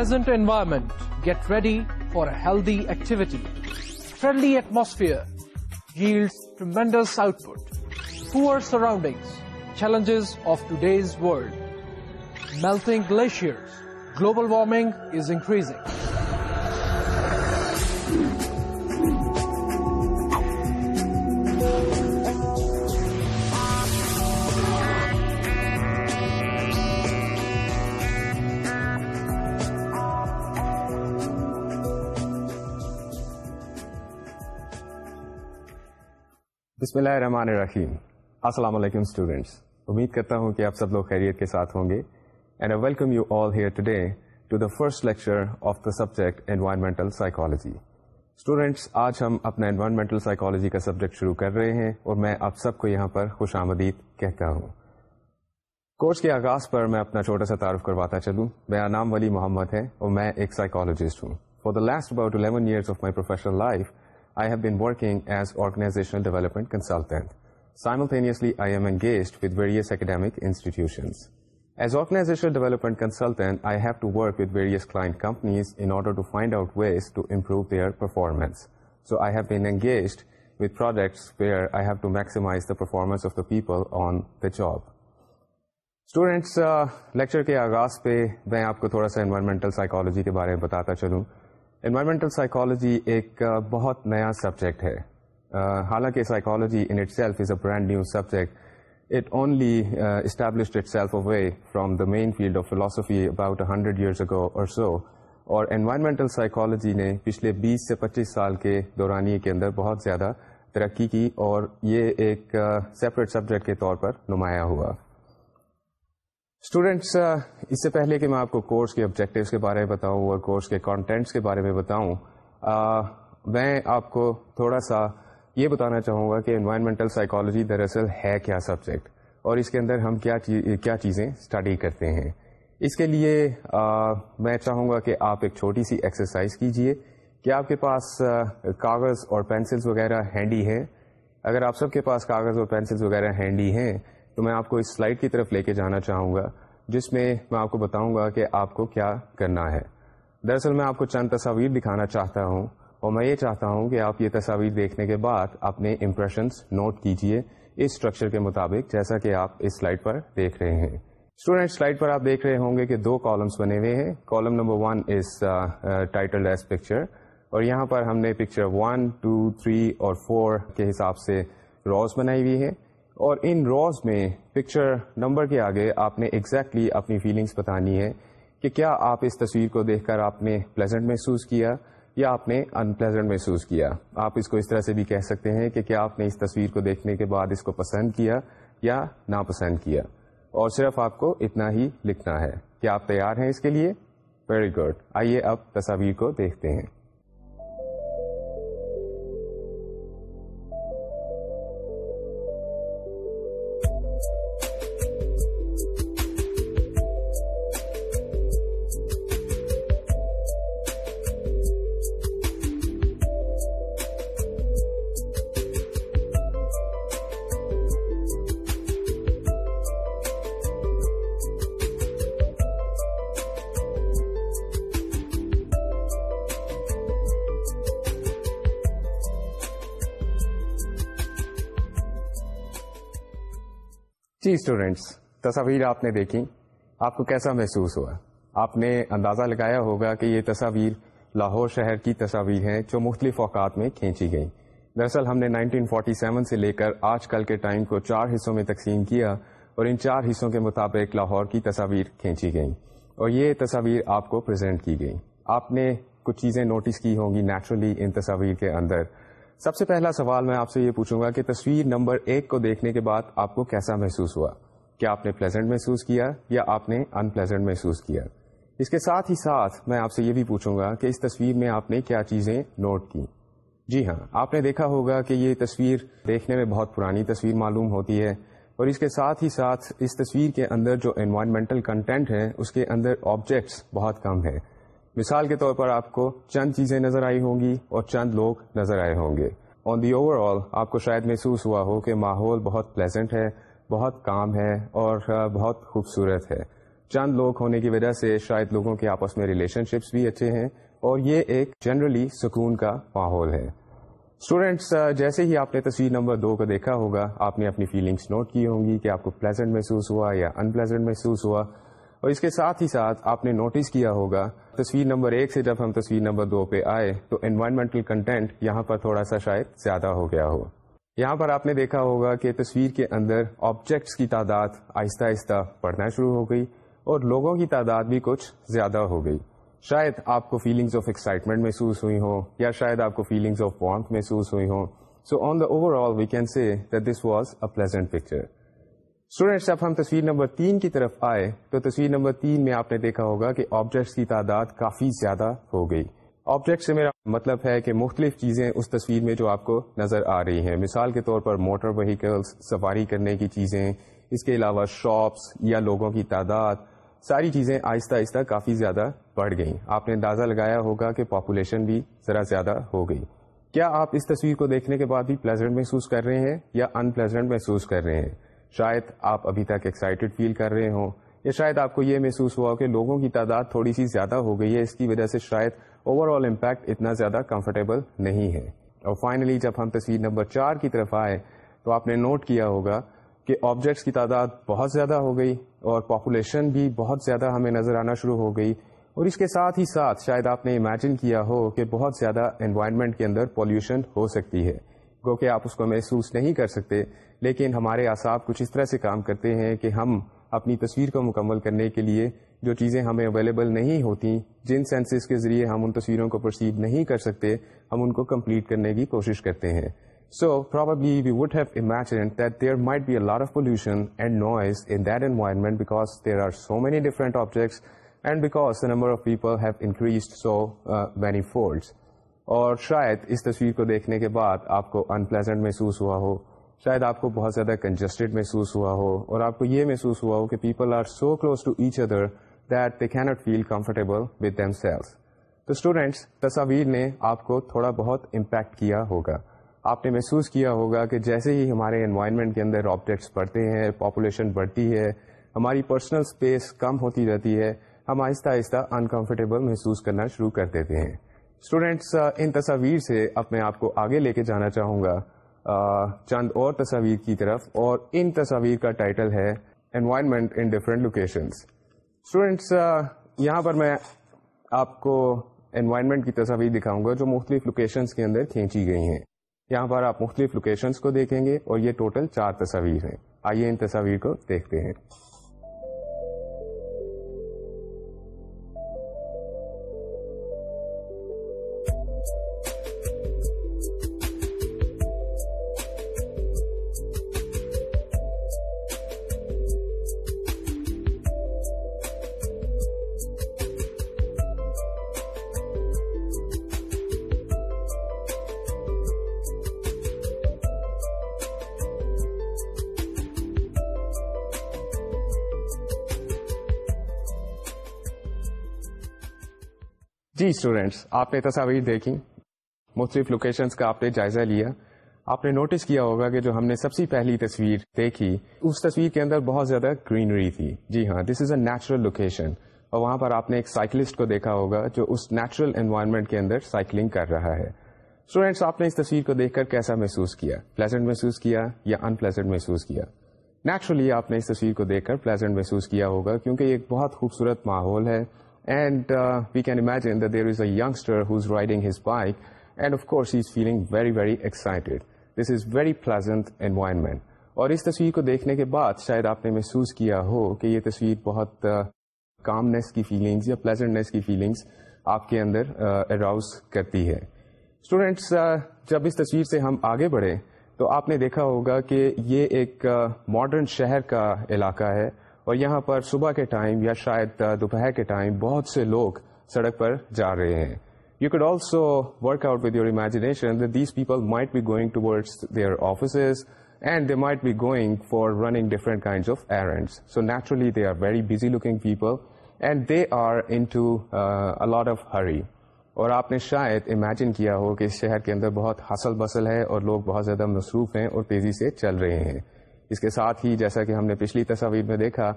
Present environment get ready for a healthy activity friendly atmosphere helps ٹ mindless output poor surroundings challenges of takes world melt glacier global warming is increasing بسم اللہ الرحمن الرحیم السلام علیکم students امید کرتا ہوں کہ آپ سب لوگ خیریت کے ساتھ ہوں گے and I welcome you all here today first lecture of the subject environmental psychology students آج ہم اپنا انوائرمنٹل سائیکالوجی کا سبجیکٹ شروع کر رہے ہیں اور میں آپ سب کو یہاں پر خوش آمدید کہتا ہوں کورس کے آغاز پر میں اپنا چھوٹا سا تعارف کرواتا چلوں میرا نام ولی محمد ہے اور میں ایک سائیکالوجسٹ ہوں for the last about eleven years of my professional life I have working as organizational developmental as organizations client out ways to improve performance so I have been انگیزڈینس job students lecture کے آغاز پہ میں آپ کو تھوڑا سا environmental psychology کے بارے میں بتاتا چلوں انوائرمنٹل سائیکالوجی ایک بہت نیا سبجیکٹ ہے حالانکہ psychology in itself is a brand new subject it only established itself away from the main field of philosophy about hundred years ago اور سو اور انوائرمنٹل سائیکالوجی نے پچھلے بیس سے پچیس سال کے دورانی کے اندر بہت زیادہ ترقی کی اور یہ ایک سیپریٹ سبجیکٹ کے طور پر نمایاں ہوا اسٹوڈینٹس uh, اس سے پہلے کہ میں آپ کو کورس کے آبجیکٹیوس کے بارے میں بتاؤں اور کورس کے کانٹینٹس کے بارے میں بتاؤں میں آپ کو تھوڑا سا یہ بتانا چاہوں گا کہ انوائرمنٹل سائیکالوجی دراصل ہے کیا سبجیکٹ اور اس کے اندر ہم کیا چیزیں اسٹڈی کرتے ہیں اس کے لیے میں چاہوں گا کہ آپ ایک چھوٹی سی ایکسرسائز کیجئے کہ آپ کے پاس کاغذ اور پینسلس وغیرہ ہینڈی ہیں اگر آپ سب کے پاس کاغذ اور پینسلس وغیرہ ہینڈی ہیں تو میں آپ کو اس سلائڈ کی طرف لے کے جانا چاہوں گا جس میں میں آپ کو بتاؤں گا کہ آپ کو کیا کرنا ہے دراصل میں آپ کو چند تصاویر دکھانا چاہتا ہوں اور میں یہ چاہتا ہوں کہ آپ یہ تصاویر دیکھنے کے بعد اپنے امپریشنس نوٹ کیجیے اس اسٹرکچر کے مطابق جیسا کہ آپ اس سلائڈ پر دیکھ رہے ہیں اسٹوڈینٹ سلائڈ پر آپ دیکھ رہے ہوں گے کہ دو کالمس بنے ہوئے ہیں column number one is title as picture اور یہاں پر ہم نے پکچر ون ٹو تھری اور فور کے حساب سے روز بنائی ہوئی ہے اور ان روز میں پکچر نمبر کے آگے آپ نے ایگزیکٹلی exactly اپنی فیلنگس بتانی ہے کہ کیا آپ اس تصویر کو دیکھ کر آپ نے پلیزنٹ محسوس کیا یا آپ نے ان پلیزنٹ محسوس کیا آپ اس کو اس طرح سے بھی کہہ سکتے ہیں کہ کیا آپ نے اس تصویر کو دیکھنے کے بعد اس کو پسند کیا یا ناپسند کیا اور صرف آپ کو اتنا ہی لکھنا ہے کیا آپ تیار ہیں اس کے لیے ویری گڈ آئیے آپ تصاویر کو دیکھتے ہیں اسٹوڈینٹس تصاویر آپ نے دیکھی آپ کو کیسا محسوس ہوا آپ نے اندازہ لگایا ہوگا کہ یہ تصاویر لاہور شہر کی تصاویر ہیں جو مختلف اوقات میں کھینچی گئیں دراصل ہم نے 1947 سے لے کر آج کل کے ٹائم کو چار حصوں میں تقسیم کیا اور ان چار حصوں کے مطابق لاہور کی تصاویر کھینچی گئیں اور یہ تصاویر آپ کو پریزنٹ کی گئیں آپ نے کچھ چیزیں نوٹس کی ہوں گی نیچرلی ان تصاویر کے اندر سب سے پہلا سوال میں آپ سے یہ پوچھوں گا کہ تصویر نمبر ایک کو دیکھنے کے بعد آپ کو کیسا محسوس ہوا کیا آپ نے پلیزنٹ محسوس کیا یا آپ نے ان پلیزنٹ محسوس کیا اس کے ساتھ ہی ساتھ میں آپ سے یہ بھی پوچھوں گا کہ اس تصویر میں آپ نے کیا چیزیں نوٹ کی جی ہاں آپ نے دیکھا ہوگا کہ یہ تصویر دیکھنے میں بہت پرانی تصویر معلوم ہوتی ہے اور اس کے ساتھ ہی ساتھ اس تصویر کے اندر جو انوائرمنٹل کنٹینٹ ہے اس کے اندر آبجیکٹس بہت کم ہیں مثال کے طور پر آپ کو چند چیزیں نظر آئی ہوں گی اور چند لوگ نظر آئے ہوں گے آن دی اوور آل آپ کو شاید محسوس ہوا ہو کہ ماحول بہت پلیزنٹ ہے بہت کام ہے اور بہت خوبصورت ہے چند لوگ ہونے کی وجہ سے شاید لوگوں کے آپس میں ریلیشن شپس بھی اچھے ہیں اور یہ ایک جنرلی سکون کا ماحول ہے اسٹوڈینٹس جیسے ہی آپ نے تصویر نمبر دو کو دیکھا ہوگا آپ نے اپنی فیلنگس نوٹ کی ہوں گی کہ آپ کو پلیزنٹ محسوس ہوا یا ان پلیزنٹ محسوس ہوا اور اس کے ساتھ ہی ساتھ آپ نے نوٹس کیا ہوگا تصویر نمبر ایک سے جب ہم تصویر نمبر دو پہ آئے تو انوائرمنٹل کنٹینٹ یہاں پر تھوڑا سا شاید زیادہ ہو گیا ہو یہاں پر آپ نے دیکھا ہوگا کہ تصویر کے اندر آبجیکٹس کی تعداد آہستہ آہستہ پڑھنا شروع ہو گئی اور لوگوں کی تعداد بھی کچھ زیادہ ہو گئی شاید آپ کو فیلنگس آف ایکسائٹمنٹ محسوس ہوئی ہوں یا شاید آپ کو فیلنگس آف وانٹ محسوس ہوئی ہوں so on the overall we can see this was a pleasant picture students اب ہم تصویر نمبر تین کی طرف آئے تو تصویر نمبر تین میں آپ نے دیکھا ہوگا کہ آبجیکٹس کی تعداد کافی زیادہ ہو گئی آبجیکٹس سے میرا مطلب ہے کہ مختلف چیزیں اس تصویر میں جو آپ کو نظر آ رہی ہیں مثال کے طور پر موٹر وہیکلس سواری کرنے کی چیزیں اس کے علاوہ شاپس یا لوگوں کی تعداد ساری چیزیں آہستہ آہستہ کافی زیادہ بڑھ گئیں آپ نے اندازہ لگایا ہوگا کہ پاپولیشن بھی ذرا زیادہ ہو گئی کیا آپ اس تصویر کو دیکھنے کے بعد بھی پلیزنٹ محسوس کر رہے ہیں یا ان پلیزنٹ محسوس کر رہے ہیں شاید آپ ابھی تک ایکسائٹیڈ فیل کر رہے ہوں یا شاید آپ کو یہ محسوس ہوا کہ لوگوں کی تعداد تھوڑی سی زیادہ ہو گئی ہے اس کی وجہ سے شاید اوور آل امپیکٹ اتنا زیادہ کمفرٹیبل نہیں ہے اور فائنلی جب ہم تصویر نمبر چار کی طرف آئے تو آپ نے نوٹ کیا ہوگا کہ آبجیکٹس کی تعداد بہت زیادہ ہو گئی اور پاپولیشن بھی بہت زیادہ ہمیں نظر آنا شروع ہو گئی اور اس کے ساتھ ہی ساتھ شاید آپ نے امیجن کیا ہو کہ بہت زیادہ انوائرمنٹ کے اندر پولیوشن ہو سکتی ہے کیونکہ کہ آپ اس کو محسوس نہیں کر سکتے لیکن ہمارے اعصاب کچھ اس طرح سے کام کرتے ہیں کہ ہم اپنی تصویر کو مکمل کرنے کے لیے جو چیزیں ہمیں اویلیبل نہیں ہوتی جن سینسز کے ذریعے ہم ان تصویروں کو پرسیو نہیں کر سکتے ہم ان کو کمپلیٹ کرنے کی کوشش کرتے ہیں so probably we would have imagined that there might be a lot of pollution and noise in that environment because there are so many different objects and because the number of people have increased so many folds اور شاید اس تصویر کو دیکھنے کے بعد آپ کو ان pleasant محسوس ہوا ہو شاید آپ کو بہت زیادہ کنجسٹڈ محسوس ہوا ہو اور آپ کو یہ محسوس ہوا ہو کہ people are so close to each other that they can't feel comfortable with themselves تو اسٹوڈینٹس تصاویر نے آپ کو تھوڑا بہت امپیکٹ کیا ہوگا آپ نے محسوس کیا ہوگا کہ جیسے ہی ہمارے انوائرمنٹ کے اندر آبجیکٹس بڑھتے ہیں پاپولیشن بڑھتی ہے ہماری پرسنل اسپیس کم ہوتی رہتی ہے ہم آہستہ آہستہ انکمفرٹیبل محسوس کرنا شروع کر دیتے ہیں اسٹوڈینٹس ان تصاویر سے اپنے آپ کو آگے لے کے جانا چاہوں گا چند اور تصاویر کی طرف اور ان تصاویر کا ٹائٹل ہے environment in different locations students یہاں پر میں آپ کو انوائرمنٹ کی تصاویر دکھاؤں گا جو مختلف لوکیشنس کے اندر کھینچی گئی ہیں یہاں پر آپ مختلف لوکیشنس کو دیکھیں گے اور یہ ٹوٹل چار تصاویر ہیں آئیے ان تصاویر کو دیکھتے ہیں جی اسٹوڈینٹس آپ نے تصاویر دیکھی مختلف لوکیشنس کا آپ نے جائزہ لیا آپ نے نوٹس کیا ہوگا کہ جو ہم نے سب سے پہلی تصویر دیکھی اس تصویر کے اندر بہت زیادہ گرینری تھی جی ہاں دس از اے نیچرل لوکیشن اور وہاں پر آپ نے ایک سائیکلسٹ کو دیکھا ہوگا جو اس نیچرل انوائرمنٹ کے اندر سائیکلنگ کر رہا ہے اسٹوڈینٹس آپ نے اس تصویر کو دیکھ کر کیسا محسوس کیا پلیزنٹ محسوس کیا یا ان پلیزنٹ محسوس کیا نیچرلی آپ نے اس تصویر کو دیکھ کر پلیزنٹ محسوس کیا ہوگا کیونکہ یہ ایک بہت خوبصورت ماحول ہے and we can imagine there is a youngster who is riding his bike and of course he is feeling very very excited this is very pleasant environment اور اس تصویر کو دیکھنے کے بعد شاید آپ نے محسوس کیا ہو کہ یہ تصویر بہت کامنیس uh, کی فیلنگس یا پلیزنٹنیس کی فیلنگس آپ کے اندر اراؤز uh, کرتی ہے اسٹوڈینٹس uh, جب اس تصویر سے ہم آگے بڑھیں تو آپ نے دیکھا ہوگا کہ یہ ایک ماڈرن شہر کا علاقہ ہے اور یہاں پر صبح کے ٹائم یا شاید دوپہر کے ٹائم بہت سے لوگ سڑک پر جا رہے ہیں you could also work out with your imagination these people might be going their offices and they might be going for running different kind of errands so naturally they are very busy looking people and they are in to a lot of hurry اور آپ نے شاید imagine کیا ہو کہ اس شہر کے اندر بہت حسل بسل ہے اور لوگ بہت زیادہ مصروف ہیں اور تیزی سے چل رہے ہیں اس کے ساتھ ہی جیسا کہ ہم نے پچھلی تصاویر میں دیکھا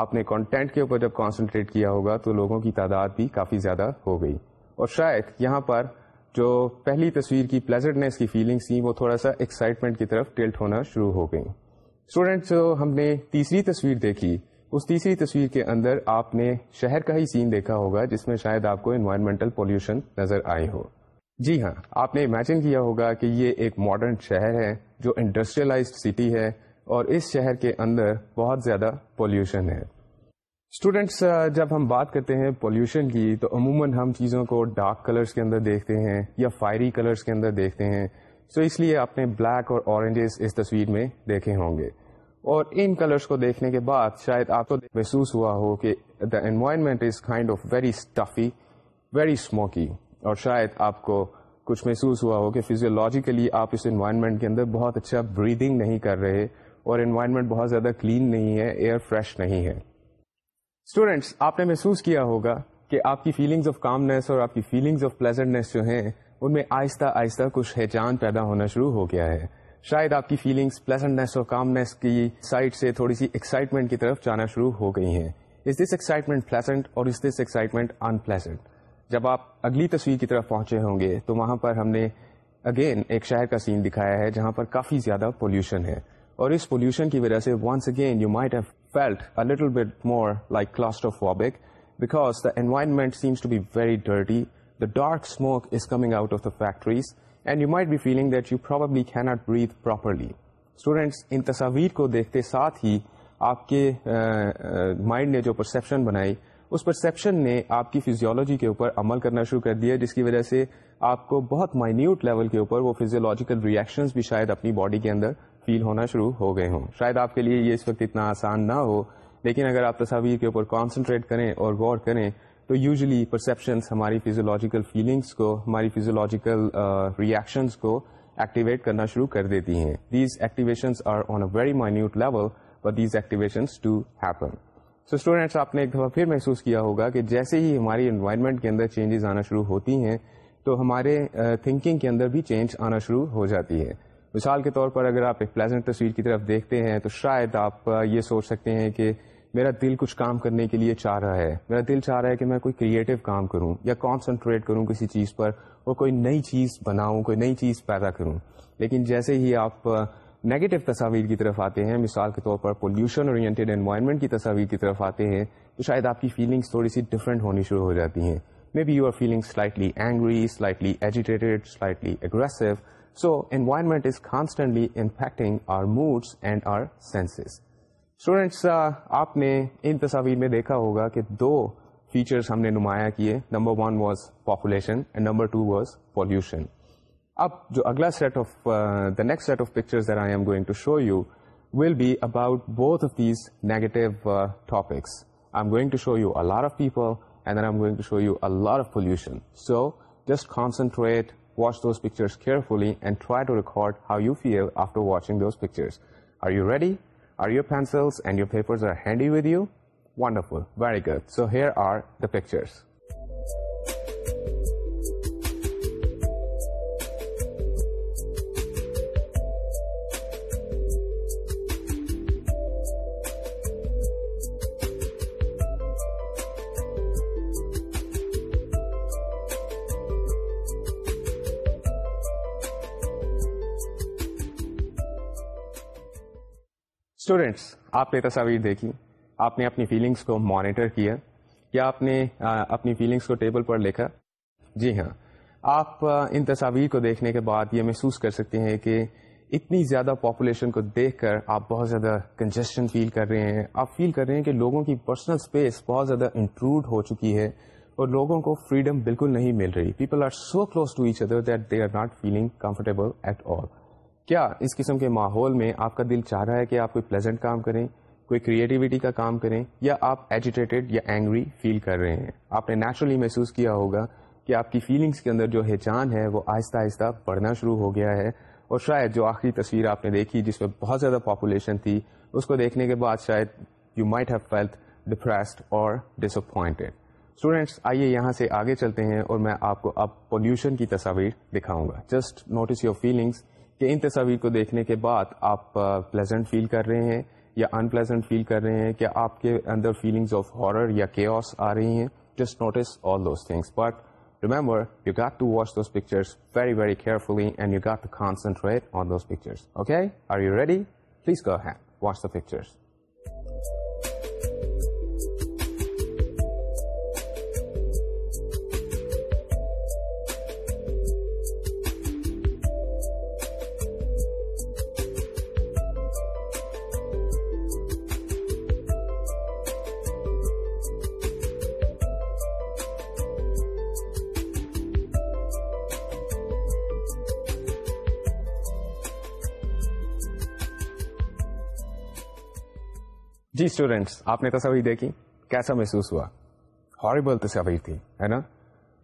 آپ نے کانٹینٹ کے اوپر جب کانسنٹریٹ کیا ہوگا تو لوگوں کی تعداد بھی کافی زیادہ ہو گئی اور شاید یہاں پر جو پہلی تصویر کی پلیزنٹنیس کی فیلنگس تھیں وہ تھوڑا سا ایکسائٹمنٹ کی طرف ٹلٹ ہونا شروع ہو گئی اسٹوڈینٹس جو ہم نے تیسری تصویر دیکھی اس تیسری تصویر کے اندر آپ نے شہر کا ہی سین دیکھا ہوگا جس میں شاید آپ کو انوائرمنٹل پولوشن نظر آئے ہو جی ہاں آپ نے امیجن کیا ہوگا کہ یہ ایک ماڈرن شہر ہے جو انڈسٹریلائزڈ سٹی ہے اور اس شہر کے اندر بہت زیادہ پولیوشن ہے اسٹوڈینٹس جب ہم بات کرتے ہیں پولیوشن کی تو عموماً ہم چیزوں کو ڈارک کلرس کے اندر دیکھتے ہیں یا فائری کلرس کے اندر دیکھتے ہیں سو so اس لیے آپ نے بلیک اور اورنجز اس تصویر میں دیکھے ہوں گے اور ان کلرس کو دیکھنے کے بعد شاید آپ کو محسوس ہوا ہو کہ the environment is kind of very stuffy very smoky اور شاید آپ کو کچھ محسوس ہوا ہو کہ فیزیولوجیکلی آپ اس انوائرمنٹ کے اندر بہت اچھا بریدنگ نہیں کر رہے اور انوائرمنٹ بہت زیادہ کلین نہیں ہے ایئر فریش نہیں ہے اسٹوڈینٹس آپ نے محسوس کیا ہوگا کہ آپ کی فیلنگز آف کامنیس اور آپ کی فیلنگز آف پلیزنٹنیس جو ہیں ان میں آہستہ آہستہ کچھ ہیجان پیدا ہونا شروع ہو گیا ہے شاید آپ کی فیلنگس پلیزنٹنیس اور کامنیس کی سائڈ سے تھوڑی سی ایکسائٹمنٹ کی طرف جانا شروع ہو گئی ہیں از دس ایکسائٹمنٹ پلیزنٹ اور از دس ایکسائٹمنٹ ان پلیزنٹ جب آپ اگلی تصویر کی طرف پہنچے ہوں گے تو وہاں پر ہم نے اگین ایک شہر کا سین دکھایا ہے جہاں پر کافی زیادہ پولوشن ہے اور اس پولوشن کی وجہ سے once again you might have felt a little bit more like کلاسٹ because the environment seems to be very dirty the dark smoke is coming out of the factories and you might be feeling that you probably can not breathe properly students ان تصاویر کو دیکھتے ساتھ ہی آپ کے mind نے جو perception بنائی اس perception نے آپ کی فیزیولوجی کے اوپر عمل کرنا شروع کر دیا جس کی وجہ سے آپ کو بہت مائنیوٹ لیول کے اوپر وہ فیزیولوجیکل ریئیکشنز بھی شاید اپنی باڈی کے اندر فیل ہونا شروع ہو گئے ہوں شاید آپ کے لیے یہ اس وقت اتنا آسان نہ ہو لیکن اگر آپ تصاویر کے اوپر کانسنٹریٹ کریں اور غور کریں تو یوزلی پرسیپشنس ہماری فیزیولوجیکل فیلنگس کو ہماری فیزیولوجیکل ریئیکشنس کو ایکٹیویٹ کرنا شروع کر دیتی ہیں these activations are on a very minute level for students آپ نے ایک دفعہ پھر محسوس کیا ہوگا کہ جیسے ہی ہماری انوائرمنٹ کے اندر چینجز آنا شروع ہوتی ہیں تو ہمارے تھنکنگ کے اندر بھی چینج آنا شروع ہو جاتی ہے مثال کے طور پر اگر آپ ایک پلیزنٹ تصویر کی طرف دیکھتے ہیں تو شاید آپ یہ سوچ سکتے ہیں کہ میرا دل کچھ کام کرنے کے لیے چاہ رہا ہے میرا دل چاہ رہا ہے کہ میں کوئی کریٹو کام کروں یا کانسنٹریٹ کروں کسی چیز پر اور کوئی نئی چیز بناؤں کوئی نئی چیز پیدا کروں لیکن جیسے ہی آپ نگیٹو تصاویر کی طرف آتے ہیں مثال کے طور پر پولیوشن اورینٹیڈ انوائرمنٹ کی تصاویر کی طرف آتے ہیں تو شاید آپ کی فیلنگس تھوڑی سی ڈفرینٹ ہونی شروع ہو جاتی ہیں maybe you are feeling slightly angry slightly agitated slightly aggressive so environment is constantly affecting our moods and students آپ نے ان تصاویر میں دیکھا ہوگا کہ دو فیچرس ہم نے نمایاں کیے پاپولیشن اب جو اگلا set of pollution. So just concentrate Watch those pictures carefully and try to record how you feel after watching those pictures. Are you ready? Are your pencils and your papers are handy with you? Wonderful. Very good. So here are the pictures. Students آپ نے تصاویر دیکھی آپ نے اپنی feelings کو monitor کیا یا آپ نے اپنی فیلنگس کو ٹیبل پر لکھا جی ہاں آپ ان تصاویر کو دیکھنے کے بعد یہ محسوس کر سکتے ہیں کہ اتنی زیادہ پاپولیشن کو دیکھ کر آپ بہت زیادہ کنجیشن فیل کر رہے ہیں آپ فیل کر رہے ہیں کہ لوگوں کی پرسنل اسپیس بہت زیادہ انٹروڈ ہو چکی ہے اور لوگوں کو فریڈم بالکل نہیں مل رہی people are so close to each other that they are not feeling comfortable at all کیا اس قسم کے ماحول میں آپ کا دل چاہ رہا ہے کہ آپ کوئی پلیزنٹ کام کریں کوئی کریٹیویٹی کا کام کریں یا آپ ایجیٹیٹیڈ یا اینگری فیل کر رہے ہیں آپ نے نیچرلی محسوس کیا ہوگا کہ آپ کی فیلنگس کے اندر جو ہیچان ہے وہ آہستہ آہستہ بڑھنا شروع ہو گیا ہے اور شاید جو آخری تصویر آپ نے دیکھی جس میں بہت زیادہ پاپولیشن تھی اس کو دیکھنے کے بعد شاید you might have felt depressed اور ڈس اپوائنٹیڈ اسٹوڈینٹس آئیے یہاں سے آگے چلتے ہیں اور میں آپ کو اب پولیوشن کی تصاویر دکھاؤں گا جسٹ نوٹس یور فیلنگس کہ ان تصاویر کو دیکھنے کے بعد آپ پلیزنٹ فیل کر رہے ہیں یا ان پلیزنٹ فیل کر رہے ہیں کہ آپ کے اندر فیلنگز آف ہارر یا کیوس آ رہی ہیں just notice all those things but remember you get to watch those picture very very carefully and you get to concentrate on those pictures okay are you ready please go ahead watch the pictures G students آپ نے تصویر دیکھی کیسا محسوس ہوا herbal تصویر تھی ہے نا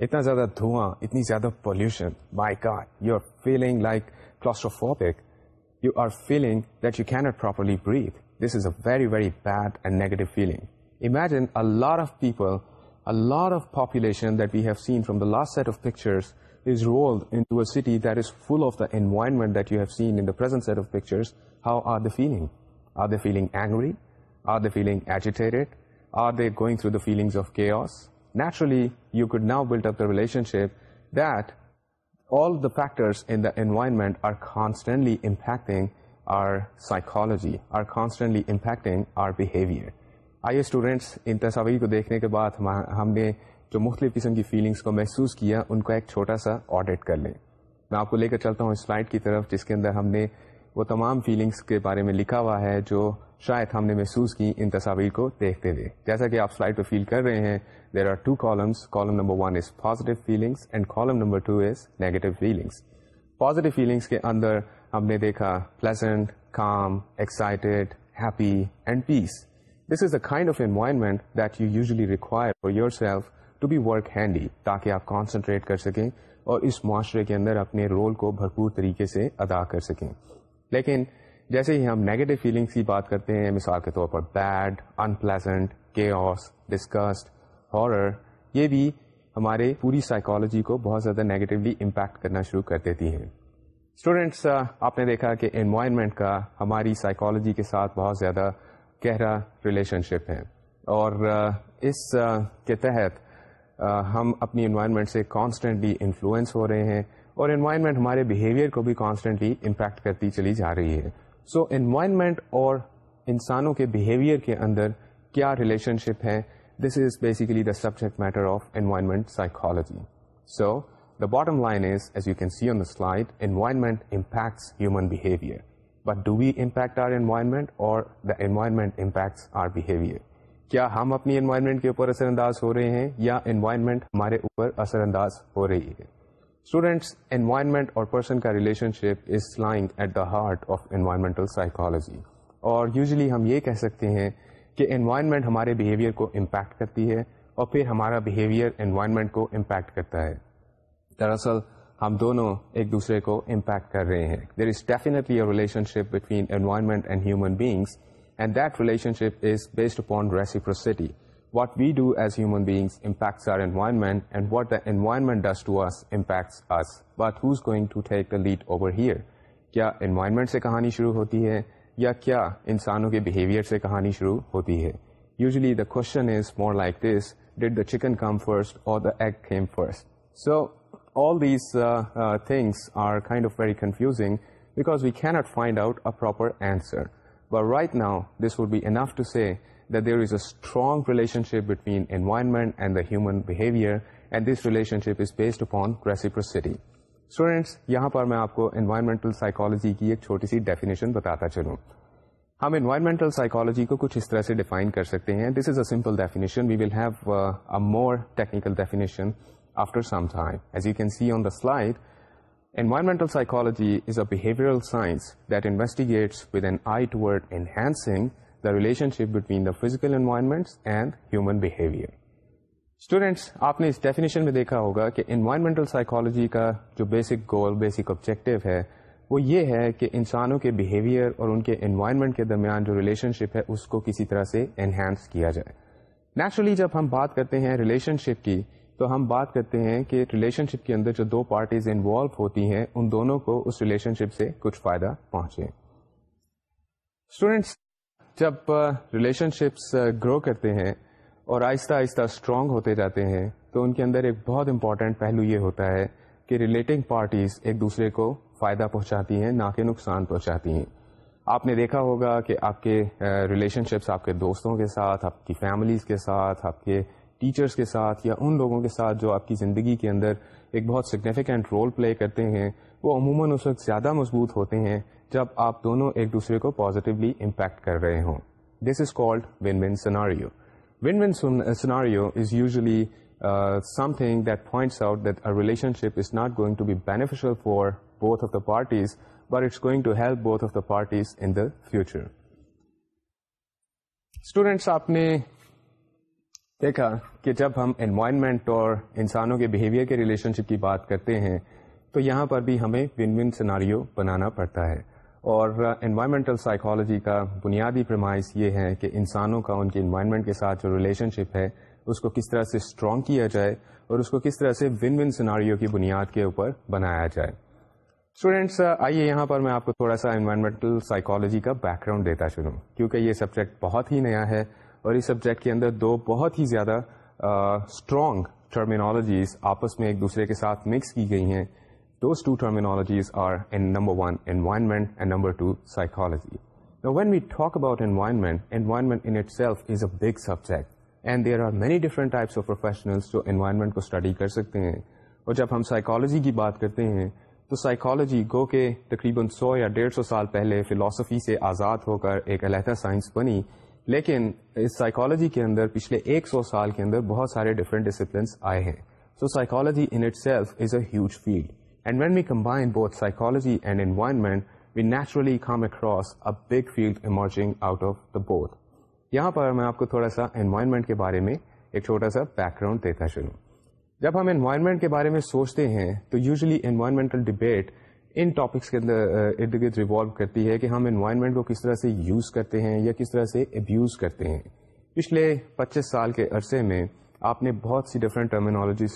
اتنا زیادہ دھواں اتنی زیادہ pollution my car you are feeling like claustrophobic you are feeling that you can not properly breathe this is a very very bad and negative feeling imagine a lot of people lot of population that we have seen from the last set of pictures world city that is full of the environment that you have seen in purse how are the feeling are the feeling angry are the feeling agitated are they going through the feeling of care naturally you could now build up the relationship that all the factors in the environment are constantly impacting our psychology are constantly impacting our behaviour آئیے students ان تصاویر کو دیکھنے کے بعد ہم نے جو مختلف قسم کی فیلنگس کو محسوس کیا ان کو ایک چھوٹا سا آڈٹ کر لیں میں آپ کو لے کر چلتا ہوں سلائڈ کی طرف جس کے اندر ہم نے وہ تمام فیلنگس کے بارے میں لکھا ہوا ہے جو شاید ہم نے محسوس کی ان تصاویر کو دیکھتے ہوئے جیسا کہ آپ سلائڈ پہ فیل کر رہے ہیں there are two two columns column column number number one is is positive positive feelings feelings feelings and negative کے اندر ہم نے دیکھا pleasant calm excited happy and peace this is a kind of environment that you usually require for yourself to be work handy تاکہ آپ concentrate کر سکیں اور اس معاشرے کے اندر اپنے رول کو بھرپور طریقے سے ادا کر سکیں لیکن جیسے ہی ہم نیگیٹو فیلنگس کی بات کرتے ہیں مثال کے طور پر bad unpleasant chaos disgust horror یہ بھی ہمارے پوری سائیکالوجی کو بہت زیادہ نیگیٹولی امپیکٹ کرنا شروع کر دیتی ہیں اسٹوڈینٹس آپ نے دیکھا کہ انوائرمنٹ کا ہماری سائیکالوجی کے ساتھ بہت زیادہ گہرا ریلیشن شپ ہے اور اس کے تحت ہم اپنی انوائرمنٹ سے کانسٹنٹلی انفلوئنس ہو رہے ہیں اور انوائرمنٹ ہمارے بیہیویئر کو بھی کانسٹنٹلی امپیکٹ کرتی چلی جا رہی ہے سو انوائرمنٹ اور انسانوں کے بہیویئر کے اندر کیا ریلیشن شپ ہے this is basically the subject matter of environment psychology so the bottom line is as you can see on the slide environment impacts human behaviour but do we impact our environment or the environment impacts our behaviour کیا ہم اپنی environment کے اوپر اثر انداز ہو رہے ہیں یا انوائرمنٹ ہمارے اوپر اثر انداز ہو رہی ہے اسٹوڈینٹس انوائرمنٹ اور پرسن کا relationship is lying at the heart of environmental psychology اور یوزلی ہم یہ کہہ سکتے ہیں کہ انوائرمنٹ ہمارے بیہیویئر کو امپیکٹ کرتی ہے اور پھر ہمارا بیہیویئر انوائرمنٹ کو امپیکٹ کرتا ہے دراصل ہم دونوں ایک دوسرے کو امپیکٹ کر رہے ہیں there is definitely relationship between environment and human beings and that relationship is based upon reciprocity what we do as human being impacts our environment and what the environment does to us impact us but who's going lead over here کیا environment سے کہانی شروع ہوتی ہے یا کیا انسانوں کے بہیویئر سے کہانی شروع ہوتی ہے usually the question is more like this did the chicken come first or the egg came first so all these things are kind of very confusing because we can not find out a proper answer ب right now this will be enough to say there is a strong relationship between environment and the humans relationship is based upon reciprocity students یہاں پر میں آپ کو environmental psychology کی ایک چھوٹی سی definition بتاتا چلوں ہم انوائرمنٹل سائیکالوجی کو کچھ اس طرح سے ڈیفائن کر سکتے ہیں this is a simple definition we will have more technical definition after slide environmental psychology is a behaviour with an eye toward enhancing relationship between the physical environments and human behaviour students آپ نے اس definition میں دیکھا ہوگا کہ environmental psychology کا جو basic goal basic objective ہے وہ یہ ہے کہ انسانوں کے بہیویئر اور ان کے انوائرمنٹ کے درمیان جو ریلیشن شپ ہے اس کو کسی طرح سے انہینس کیا جائے نیچرلی جب ہم بات کرتے ہیں ریلیشن شپ کی تو ہم بات کرتے ہیں کہ ریلیشن شپ کے اندر جو دو پارٹیز انوالو ہوتی ہیں ان دونوں کو اس ریلیشن شپ سے کچھ فائدہ پہنچے اسٹوڈینٹس جب ریلیشن شپس گرو کرتے ہیں اور آہستہ آہستہ اسٹرانگ ہوتے جاتے ہیں تو ان کے اندر ایک بہت امپورٹنٹ پہلو یہ ہوتا ہے کہ ریلیٹنگ پارٹیز ایک دوسرے کو فائدہ پہنچاتی ہیں نہ کہ نقصان پہنچاتی ہیں آپ نے دیکھا ہوگا کہ آپ کے ریلیشن شپس آپ کے دوستوں کے ساتھ آپ کی فیملیز کے ساتھ آپ کے ٹیچرس کے ساتھ یا ان لوگوں کے ساتھ جو آپ کی زندگی کے اندر ایک بہت سگنیفیکینٹ رول پلے کرتے ہیں وہ عموماً اس وقت زیادہ مضبوط ہوتے ہیں جب آپ دونوں ایک دوسرے کو پازیٹیولی امپیکٹ کر رہے ہوں this is called win win win win scenario scenario is usually something that points out that relationship is not going to be beneficial for both of the parties but it's going to help both of the parties in the future students آپ نے دیکھا کہ جب ہم environment اور انسانوں کے behaviour کے ریلیشن شپ کی بات کرتے ہیں تو یہاں پر بھی ہمیں ون ون سیناریو بنانا پڑتا ہے اور انوائرمنٹل سائیکالوجی کا بنیادی پیمائش یہ ہے کہ انسانوں کا ان کے انوائرمنٹ کے ساتھ جو ریلیشن شپ ہے اس کو کس طرح سے اسٹرانگ کیا جائے اور اس کو کس طرح سے ون ون سیناریو کی بنیاد کے اوپر بنایا جائے اسٹوڈینٹس آئیے یہاں پر میں آپ کو تھوڑا سا انوائرمنٹل سائیکالوجی کا بیک گراؤنڈ دیتا چلوں کیونکہ یہ سبجیکٹ بہت ہی نیا ہے اور اس سبجیکٹ کے اندر دو بہت ہی زیادہ اسٹرانگ ٹرمینالوجیز آپس میں ایک دوسرے کے ساتھ مکس کی گئی ہیں those two terminologies are in number one environment and number two psychology when we talk about environment environment itself is a big subject and there are many different of professional جو environment کو study کر سکتے ہیں اور جب ہم psychology کی بات کرتے ہیں تو سائیکالوجی گو کہ تقریباً سو یا ڈیڑھ سو سال پہلے فلاسفی سے آزاد ہو کر ایک علیحدہ سائنس بنی لیکن اس سائیکالوجی کے اندر پچھلے ایک سو سال کے اندر بہت سارے ڈفرینٹ ڈسپلنس آئے ہیں so psychology in itself is a huge field environment combine both psychology and environment we naturally big field emerging out of the both یہاں پر میں آپ کو تھوڑا سا انوائرمنٹ کے بارے میں ایک چھوٹا سا بیک گراؤنڈ دیتا چلوں جب ہم انوائرمنٹ کے بارے میں سوچتے ہیں تو یوزلی انوائرمنٹل ڈبیٹ ان ٹاپکس کے اندر ارد گرد ریوالو کرتی ہے کہ ہم انوائرمنٹ کو کس طرح سے یوز کرتے ہیں یا کس طرح سے ابیوز کرتے ہیں پچھلے پچیس سال کے عرصے میں آپ نے بہت سی ڈفرینٹ ٹرمینالوجی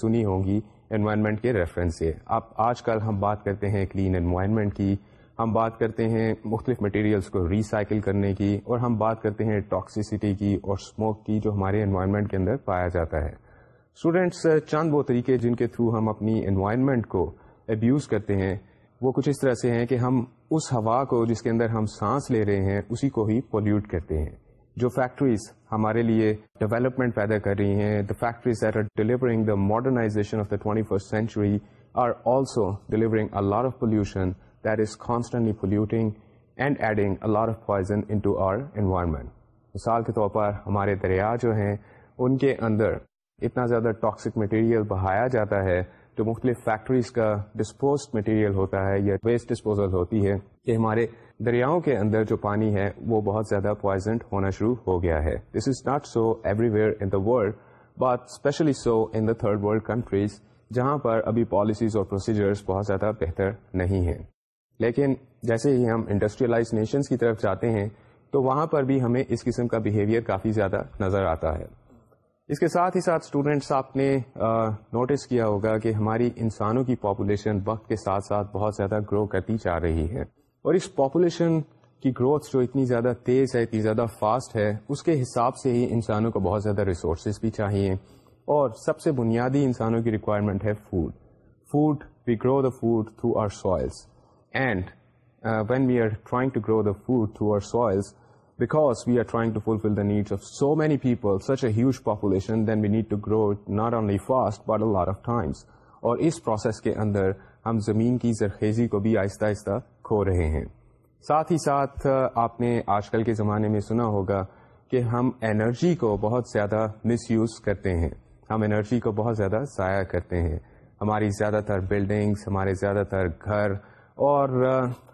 سنی ہوں گی انوائرمنٹ کے ریفرنس سے آپ آج کل ہم بات کرتے ہیں کلین انوائرمنٹ کی ہم بات کرتے ہیں مختلف مٹیریلس کو ریسائکل کرنے کی اور ہم بات کرتے ہیں ٹاکسیسٹی کی اور اسموک کی جو ہمارے انوائرمنٹ کے اندر پایا جاتا ہے اسٹوڈینٹس چاند وہ طریقے جن کے تھرو ہم اپنی انوائرمنٹ کو ابیوز کرتے ہیں وہ کچھ اس طرح سے ہیں کہ ہم اس ہوا کو جس کے اندر ہم سانس لے رہے ہیں اسی کو ہی پولیوٹ کرتے ہیں جو فیکٹریز ہمارے لیے ڈیولپمنٹ پیدا کر رہی ہیں the factories that are delivering the modernization of the twenty first century are also delivering a lot of pollution that is constantly polluting and adding a lot of poison into our environment مثال کے طور پر ہمارے دریا جو ہیں ان کے اندر اتنا زیادہ ٹاکسک مٹیریل بہایا جاتا ہے جو مختلف فیکٹریز کا ڈسپوز مٹیریل ہوتا ہے یا ویسٹ ڈسپوزل ہوتی ہے کہ ہمارے دریاؤں کے اندر جو پانی ہے وہ بہت زیادہ پوائزنڈ ہونا شروع ہو گیا ہے this is not so everywhere in the world but especially so in the third world countries جہاں پر ابھی پالیسیز اور پروسیجرس بہت زیادہ بہتر نہیں ہیں لیکن جیسے ہی ہم انڈسٹریلائز نیشنز کی طرف جاتے ہیں تو وہاں پر بھی ہمیں اس قسم کا بیہیویئر کافی زیادہ نظر آتا ہے اس کے ساتھ ہی ساتھ اسٹوڈینٹس آپ نے نوٹس کیا ہوگا کہ ہماری انسانوں کی پاپولیشن وقت کے ساتھ ساتھ بہت زیادہ گرو کرتی جا رہی ہے اور اس پاپولیشن کی گروتھ جو اتنی زیادہ تیز ہے اتنی زیادہ فاسٹ ہے اس کے حساب سے ہی انسانوں کو بہت زیادہ ریسورسز بھی چاہیے اور سب سے بنیادی انسانوں کی ریکوائرمنٹ ہے food food we grow the food through our soils and when we are trying to grow the food through our soils because we are trying to fulfil the needs of so many people such a huge population then we need to grow not only fast but a of times اور اس process کے اندر ہم زمین کی زرخیزی کو بھی آہستہ آہستہ کھو رہے ہیں ساتھ ہی ساتھ آپ نے آج کل کے زمانے میں سنا ہوگا کہ ہم انرجی کو بہت زیادہ مس یوز کرتے ہیں ہم انرجی کو بہت زیادہ ضائع کرتے ہیں ہماری زیادہ تر بلڈنگس ہمارے زیادہ تر گھر اور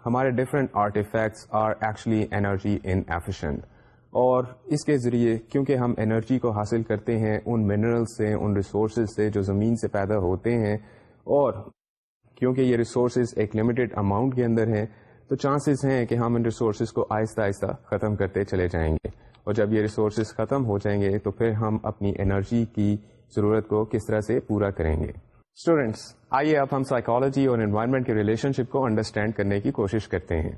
ہمارے different art effects are actually energy inefficient اور اس کے ذریعے کیونکہ ہم انرجی کو حاصل کرتے ہیں ان منرلس سے ان ریسورسز سے جو زمین سے پیدا ہوتے ہیں اور کیونکہ یہ ریسورسز ایک لمیٹڈ اماؤنٹ کے اندر ہیں تو چانسز ہیں کہ ہم ان ریسورسز کو آہستہ آہستہ ختم کرتے چلے جائیں گے اور جب یہ ریسورسز ختم ہو جائیں گے تو پھر ہم اپنی انرجی کی ضرورت کو کس طرح سے پورا کریں گے اسٹوڈینٹس آئیے اب ہم سائیکالوجی اور انوائرمنٹ کے ریلیشن شپ کو انڈرسٹینڈ کرنے کی کوشش کرتے ہیں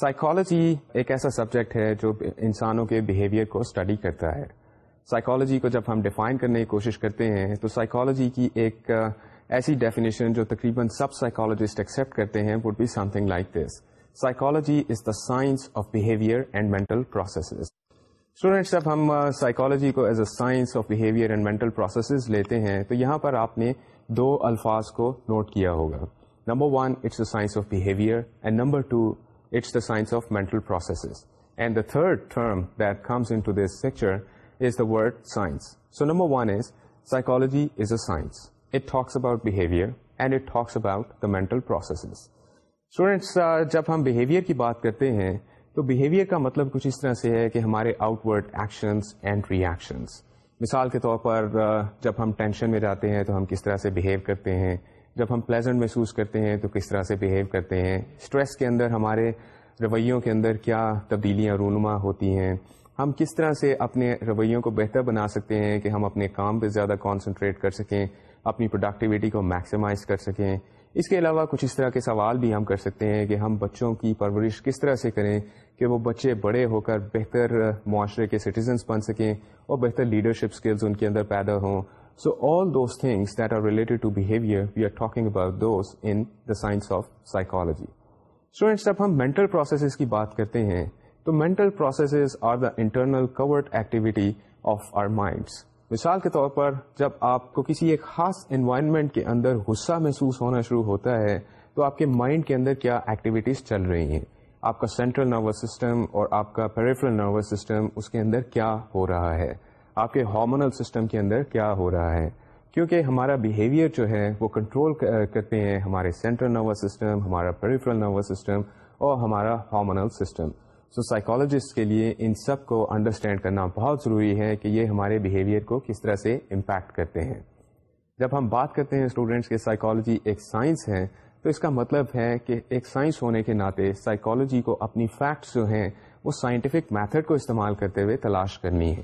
سائیکالوجی ایک ایسا سبجیکٹ ہے جو انسانوں کے بہیویئر کو اسٹڈی کرتا ہے سائیکالوجی کو جب ہم ڈیفائن کرنے کی کوشش کرتے ہیں تو سائیکالوجی کی ایک ایسی ڈیفینیشن جو تقریباً سب سائیکالوجسٹ ایکسپٹ کرتے ہیں would be something like this psychology is the science of behaviour and mental processes students جب ہم سائیکالوجی کو as a science of behaviour and mental processes لیتے ہیں تو یہاں پر آپ نے دو الفاظ کو نوٹ کیا ہوگا number one it's the science of behaviour and number two it's the science of mental processes and the third term that comes into this is the word science so number one is psychology is a science it talks about behaviour and it talks about the mental processes students جب ہم behaviour کی بات کرتے ہیں تو behaviour کا مطلب کچھ اس طرح سے ہے کہ ہمارے outward actions and reactions مثال کے طور پر uh, جب ہم ٹینشن میں جاتے ہیں تو ہم کس طرح سے بیہیو کرتے ہیں جب ہم پلیزنٹ محسوس کرتے ہیں تو کس طرح سے بیہیو کرتے ہیں اسٹریس کے اندر ہمارے رویوں کے اندر کیا تبدیلیاں رونما ہوتی ہیں ہم کس طرح سے اپنے رویوں کو بہتر بنا سکتے ہیں کہ ہم اپنے کام پہ زیادہ کانسنٹریٹ کر سکیں اپنی پروڈکٹیویٹی کو میکسیمائز کر سکیں اس کے علاوہ کچھ اس طرح کے سوال بھی ہم کر سکتے ہیں کہ ہم بچوں کی پرورش کس طرح سے کریں کہ وہ بچے بڑے ہو کر بہتر معاشرے کے سٹیزنس بن سکیں اور بہتر لیڈرشپ اسکلز ان کے اندر پیدا ہوں so all those things that are related to behaviour we are talking about those in the science of psychology students جب ہم مینٹل پروسیسز کی بات کرتے ہیں تو mental processes are the internal covert activity of our minds مثال کے طور پر جب آپ کو کسی ایک خاص انوائرمنٹ کے اندر غصہ محسوس ہونا شروع ہوتا ہے تو آپ کے مائنڈ کے اندر کیا ایکٹیویٹیز چل رہی ہیں آپ کا سینٹرل نروس سسٹم اور آپ کا پیریفرل نروس سسٹم اس کے اندر کیا ہو رہا ہے آپ کے ہارمونل سسٹم کے اندر کیا ہو رہا ہے کیونکہ ہمارا بیہیویئر جو ہے وہ کنٹرول کرتے ہیں ہمارے سینٹرل نروس سسٹم ہمارا پیریفرل نروس سسٹم اور ہمارا ہارمونل سسٹم سو سائیکالوجسٹ کے لیے ان سب کو انڈرسٹینڈ کرنا بہت ضروری ہے کہ یہ ہمارے بیہیویئر کو کس طرح سے امپیکٹ کرتے ہیں جب ہم بات کرتے ہیں اسٹوڈینٹس کے سائیکالوجی ایک سائنس ہے تو اس کا مطلب ہے کہ ایک سائنس ہونے کے ناطے سائیکالوجی کو اپنی فیکٹس جو ہیں وہ سائنٹیفک میتھڈ کو استعمال کرتے ہوئے تلاش کرنی ہے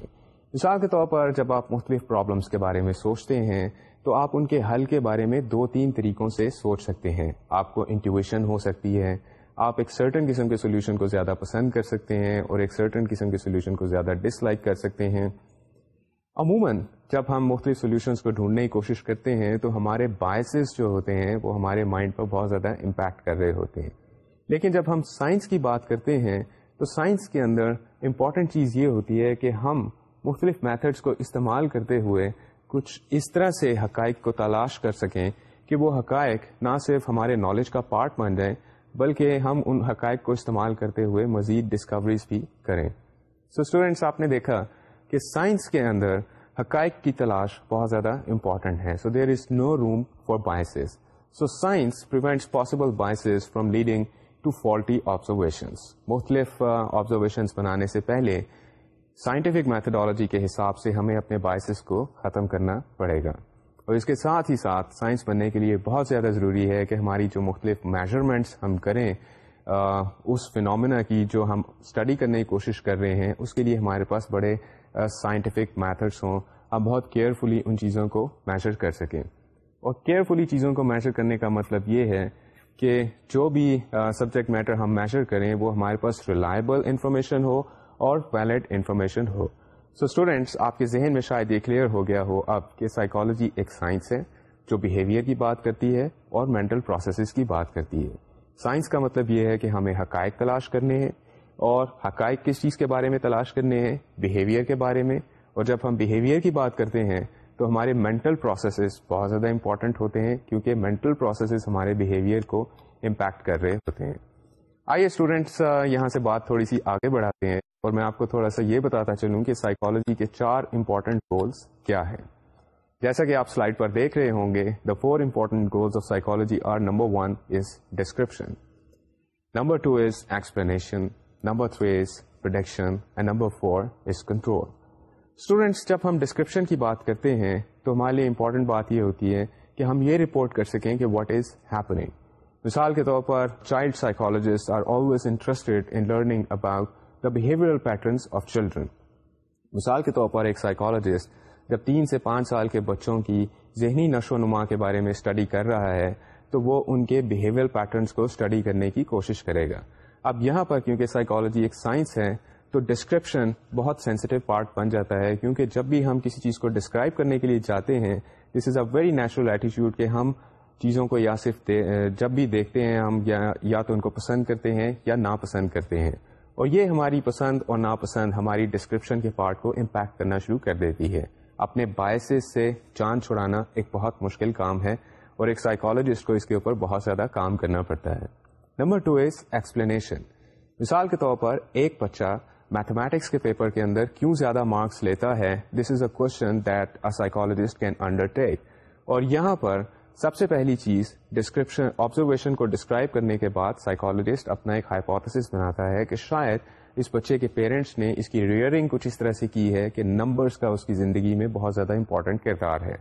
مثال کے طور پر جب آپ مختلف پرابلمس کے بارے میں سوچتے ہیں تو آپ ان کے حل کے بارے میں دو تین طریقوں سے سوچ سکتے ہیں آپ کو انٹیویشن ہو سکتی ہے آپ ایک سرٹن قسم کے سولوشن کو زیادہ پسند کر سکتے ہیں اور ایک سرٹن قسم کے سولوشن کو زیادہ ڈس لائک کر سکتے ہیں عموماً جب ہم مختلف سولوشنس کو ڈھونڈنے کی کوشش کرتے ہیں تو ہمارے بائسز جو ہوتے ہیں وہ ہمارے مائنڈ پر بہت زیادہ امپیکٹ کر رہے ہوتے ہیں لیکن جب ہم سائنس کی بات کرتے ہیں تو سائنس کے اندر امپورٹنٹ چیز یہ ہوتی ہے کہ ہم مختلف میتھڈس کو استعمال کرتے ہوئے کچھ اس طرح سے حقائق کو تلاش کر سکیں کہ وہ حقائق نہ صرف ہمارے نالج کا پارٹ بن جائیں بلکہ ہم ان حقائق کو استعمال کرتے ہوئے مزید ڈسکوریز بھی کریں سو so اسٹوڈینٹس آپ نے دیکھا کہ سائنس کے اندر حقائق کی تلاش بہت زیادہ امپورٹنٹ ہے so there is no room for biases so science prevents possible biases from leading to faulty observations مختلف آبزرویشنس بنانے سے پہلے سائنٹیفک میتھڈالوجی کے حساب سے ہمیں اپنے بائسز کو ختم کرنا پڑے گا اور اس کے ساتھ ہی ساتھ سائنس بننے کے لیے بہت زیادہ ضروری ہے کہ ہماری جو مختلف میجرمنٹس ہم کریں آ, اس فنومنا کی جو ہم اسٹڈی کرنے کی کوشش کر رہے ہیں اس کے لیے ہمارے پاس بڑے سائنٹیفک میتھڈس ہوں ہم بہت کیئرفلی ان چیزوں کو میجر کر سکیں اور کیئرفلی چیزوں کو میجر کرنے کا مطلب یہ ہے کہ جو بھی سبجیکٹ میٹر ہم میجر کریں وہ ہمارے پاس ریلائبل انفارمیشن ہو اور ویلڈ انفارمیشن ہو سو اسٹوڈینٹس آپ کے ذہن میں شاید یہ کلیئر ہو گیا ہو اب کہ سائیکالوجی ایک سائنس ہے جو بیہیویئر کی بات کرتی ہے اور مینٹل پروسیسز کی بات کرتی ہے سائنس کا مطلب یہ ہے کہ ہمیں حقائق تلاش کرنے ہیں اور حقائق کس چیز کے بارے میں تلاش کرنے ہیں بیہیویئر کے بارے میں اور جب ہم بیہیویئر کی بات کرتے ہیں تو ہمارے مینٹل پروسیسز بہت زیادہ امپورٹنٹ ہوتے ہیں کیونکہ مینٹل پروسیسز ہمارے بیہیویئر کو امپیکٹ کر رہے ہوتے ہیں آئیے اسٹوڈینٹس یہاں سے بات تھوڑی سی آگے بڑھاتے ہیں اور میں آپ کو تھوڑا سا یہ بتاتا چلوں کہ سائیکالوجی کے چار امپورٹنٹ گولس کیا ہے جیسا کہ آپ سلائڈ پر دیکھ رہے ہوں گے the four important goals of psychology are number one is description number two is explanation number three is production and number four is control students جب ہم ڈسکرپشن کی بات کرتے ہیں تو ہمارے لیے امپورٹنٹ بات یہ ہوتی ہے کہ ہم یہ رپورٹ کر سکیں کہ واٹ از ہیپنگ مثال کے طور پر child psychologist are always interested in learning about the behaviour patterns of children مثال کے طور پر ایک سائیکالوجسٹ جب تین سے پانچ سال کے بچوں کی ذہنی نشو و نما کے بارے میں اسٹڈی کر رہا ہے تو وہ ان کے بہیویئر پیٹرنس کو اسٹڈی کرنے کی کوشش کرے گا اب یہاں پر کیونکہ سائیکالوجی ایک سائنس ہے تو ڈسکرپشن بہت سینسٹیو پارٹ بن جاتا ہے کیونکہ جب بھی ہم کسی چیز کو ڈسکرائب کرنے کے لیے جاتے ہیں this is a very natural ایٹیچیوڈ کہ ہم چیزوں کو یا صرف جب بھی دیکھتے ہیں ہم یا تو ان کو پسند کرتے ہیں یا ناپسند کرتے ہیں اور یہ ہماری پسند اور ناپسند ہماری ڈسکرپشن کے پارٹ کو امپیکٹ کرنا شروع کر دیتی ہے اپنے باعث سے چاند چھڑانا ایک بہت مشکل کام ہے اور ایک سائیکالوجسٹ کو اس کے اوپر بہت زیادہ کام کرنا پڑتا ہے نمبر ٹو از ایکسپلینیشن مثال کے طور پر ایک بچہ میتھمیٹکس کے پیپر کے اندر کیوں زیادہ مارکس لیتا ہے this is a question that a psychologist can undertake اور یہاں پر سب سے پہلی چیز ڈسکرپشن آبزرویشن کو ڈسکرائب کرنے کے بعد سائیکالوجسٹ اپنا ایک ہائپوتھس بناتا ہے کہ شاید اس بچے کے پیرنٹس نے اس کی ریئرنگ کچھ اس طرح سے کی ہے کہ نمبرس کا اس کی زندگی میں بہت زیادہ امپورٹنٹ کردار ہے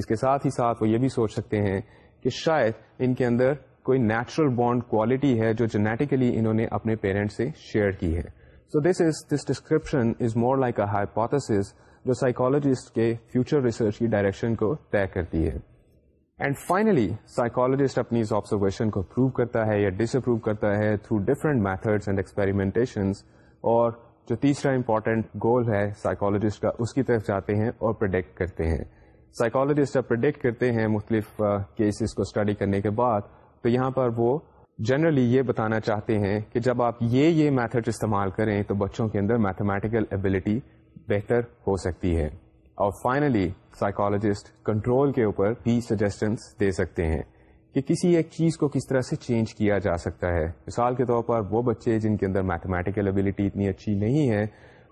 اس کے ساتھ ہی ساتھ وہ یہ بھی سوچ سکتے ہیں کہ شاید ان کے اندر کوئی نیچرل بانڈ کوالٹی ہے جو جنیٹیکلی انہوں نے اپنے پیرنٹس سے شیئر کی ہے so this is this description is more like a hypothesis جو سائیکالوجسٹ کے فیوچر ریسرچ کی ڈائریکشن کو طے کرتی ہے اینڈ فائنلی سائیکالوجسٹ اپنی اس آبزرویشن کو پروو کرتا ہے یا ڈس اپروو کرتا ہے through different methods and experimentations اور جو تیسرا امپورٹنٹ گول ہے سائیکالوجسٹ کا اس کی طرف جاتے ہیں اور پرڈکٹ کرتے ہیں سائیکالوجسٹ جب پرڈکٹ کرتے ہیں مختلف کیسز کو اسٹڈی کرنے کے بعد تو یہاں پر وہ جنرلی یہ بتانا چاہتے ہیں کہ جب آپ یہ یہ میتھڈ استعمال کریں تو بچوں کے اندر میتھمیٹیکل ایبلٹی بہتر ہو سکتی ہے اور فائنلی سائیکالوجسٹ کنٹرول کے اوپر بھی سجیشنس دے سکتے ہیں کہ کسی ایک چیز کو کس طرح سے چینج کیا جا سکتا ہے مثال کے طور پر وہ بچے جن کے اندر میتھمیٹیکل ابیلٹی اتنی اچھی نہیں ہے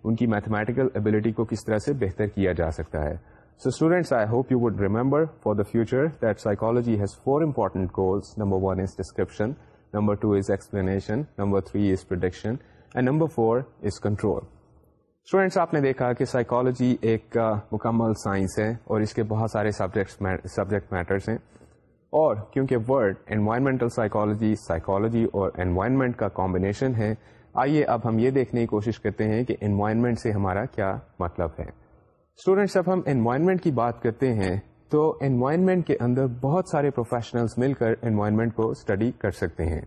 ان کی میتھمیٹیکل ابیلٹی کو کس طرح سے بہتر کیا جا سکتا ہے so students I hope you would remember for the future that psychology has four important goals number one is description number two is explanation number three is production and number four is control students آپ نے دیکھا کہ psychology ایک مکمل science ہے اور اس کے بہت سارے سبجیکٹس سبجیکٹ میٹرس ہیں اور کیونکہ ورڈ انوائرمنٹل سائیکالوجی سائیکالوجی اور انوائرمنٹ کا کامبینیشن ہے آئیے اب ہم یہ دیکھنے کی کوشش کرتے ہیں کہ انوائرمنٹ سے ہمارا کیا مطلب ہے اسٹوڈینٹس جب ہم انوائرمنٹ کی بات کرتے ہیں تو انوائرمنٹ کے اندر بہت سارے پروفیشنلس مل کر انوائرمنٹ کو اسٹڈی کر سکتے ہیں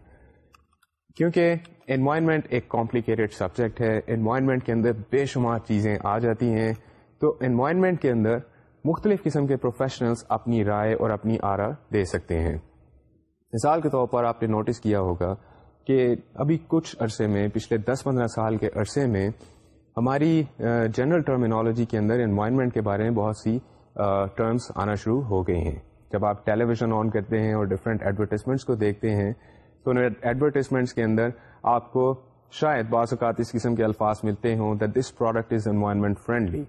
کیونکہ انوائرمنٹ ایک کمپلیکیٹڈ سبجیکٹ ہے انوائرمنٹ کے اندر بے شمار چیزیں آ جاتی ہیں تو انوائرمنٹ کے اندر مختلف قسم کے پروفیشنلز اپنی رائے اور اپنی آرا دے سکتے ہیں مثال کے طور پر آپ نے نوٹس کیا ہوگا کہ ابھی کچھ عرصے میں پچھلے دس پندرہ سال کے عرصے میں ہماری جنرل ٹرمینالوجی کے اندر انوائرمنٹ کے بارے میں بہت سی ٹرمز آنا شروع ہو گئی ہیں جب آپ ٹیلی ویژن آن کرتے ہیں اور ڈفرینٹ ایڈورٹیزمنٹس کو دیکھتے ہیں تو ایڈورٹیزمنٹس کے اندر آپ کو شاید بعض اوقات اس قسم کے الفاظ ملتے ہوں that this product is environment friendly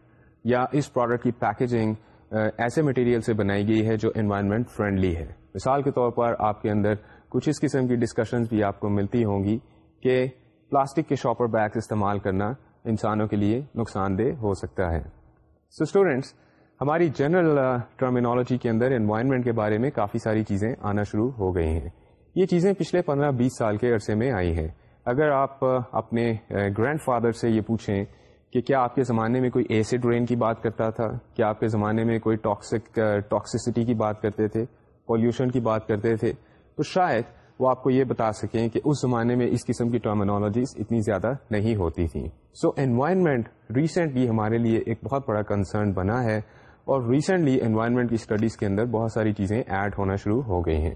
یا اس پروڈکٹ کی پیکیجنگ uh, ایسے مٹیریل سے بنائی گئی ہے جو انوائرمنٹ فرینڈلی ہے مثال کے طور پر آپ کے اندر کچھ اس قسم کی ڈسکشنز بھی آپ کو ملتی ہوں گی کہ پلاسٹک کے شاپر بیگس استعمال کرنا انسانوں کے لیے نقصان دہ ہو سکتا ہے سو so اسٹوڈینٹس ہماری جنرل ٹرمینالوجی uh, کے اندر انوائرمنٹ کے بارے میں کافی ساری چیزیں آنا شروع ہو گئی ہیں یہ چیزیں پچھلے پندرہ بیس سال کے عرصے میں آئی ہیں اگر آپ اپنے گرینڈ فادر سے یہ پوچھیں کہ کیا آپ کے زمانے میں کوئی ایسڈ رین کی بات کرتا تھا کیا آپ کے زمانے میں کوئی ٹاکسک ٹاکسسٹی کی بات کرتے تھے پولیوشن کی بات کرتے تھے تو شاید وہ آپ کو یہ بتا سکیں کہ اس زمانے میں اس قسم کی ٹرمنالوجیز اتنی زیادہ نہیں ہوتی تھیں سو انوائرمنٹ ریسنٹلی ہمارے لیے ایک بہت بڑا کنسرن بنا ہے اور ریسنٹلی انوائرمنٹ کی اسٹڈیز کے اندر بہت ساری چیزیں ایڈ ہونا شروع ہو گئی ہیں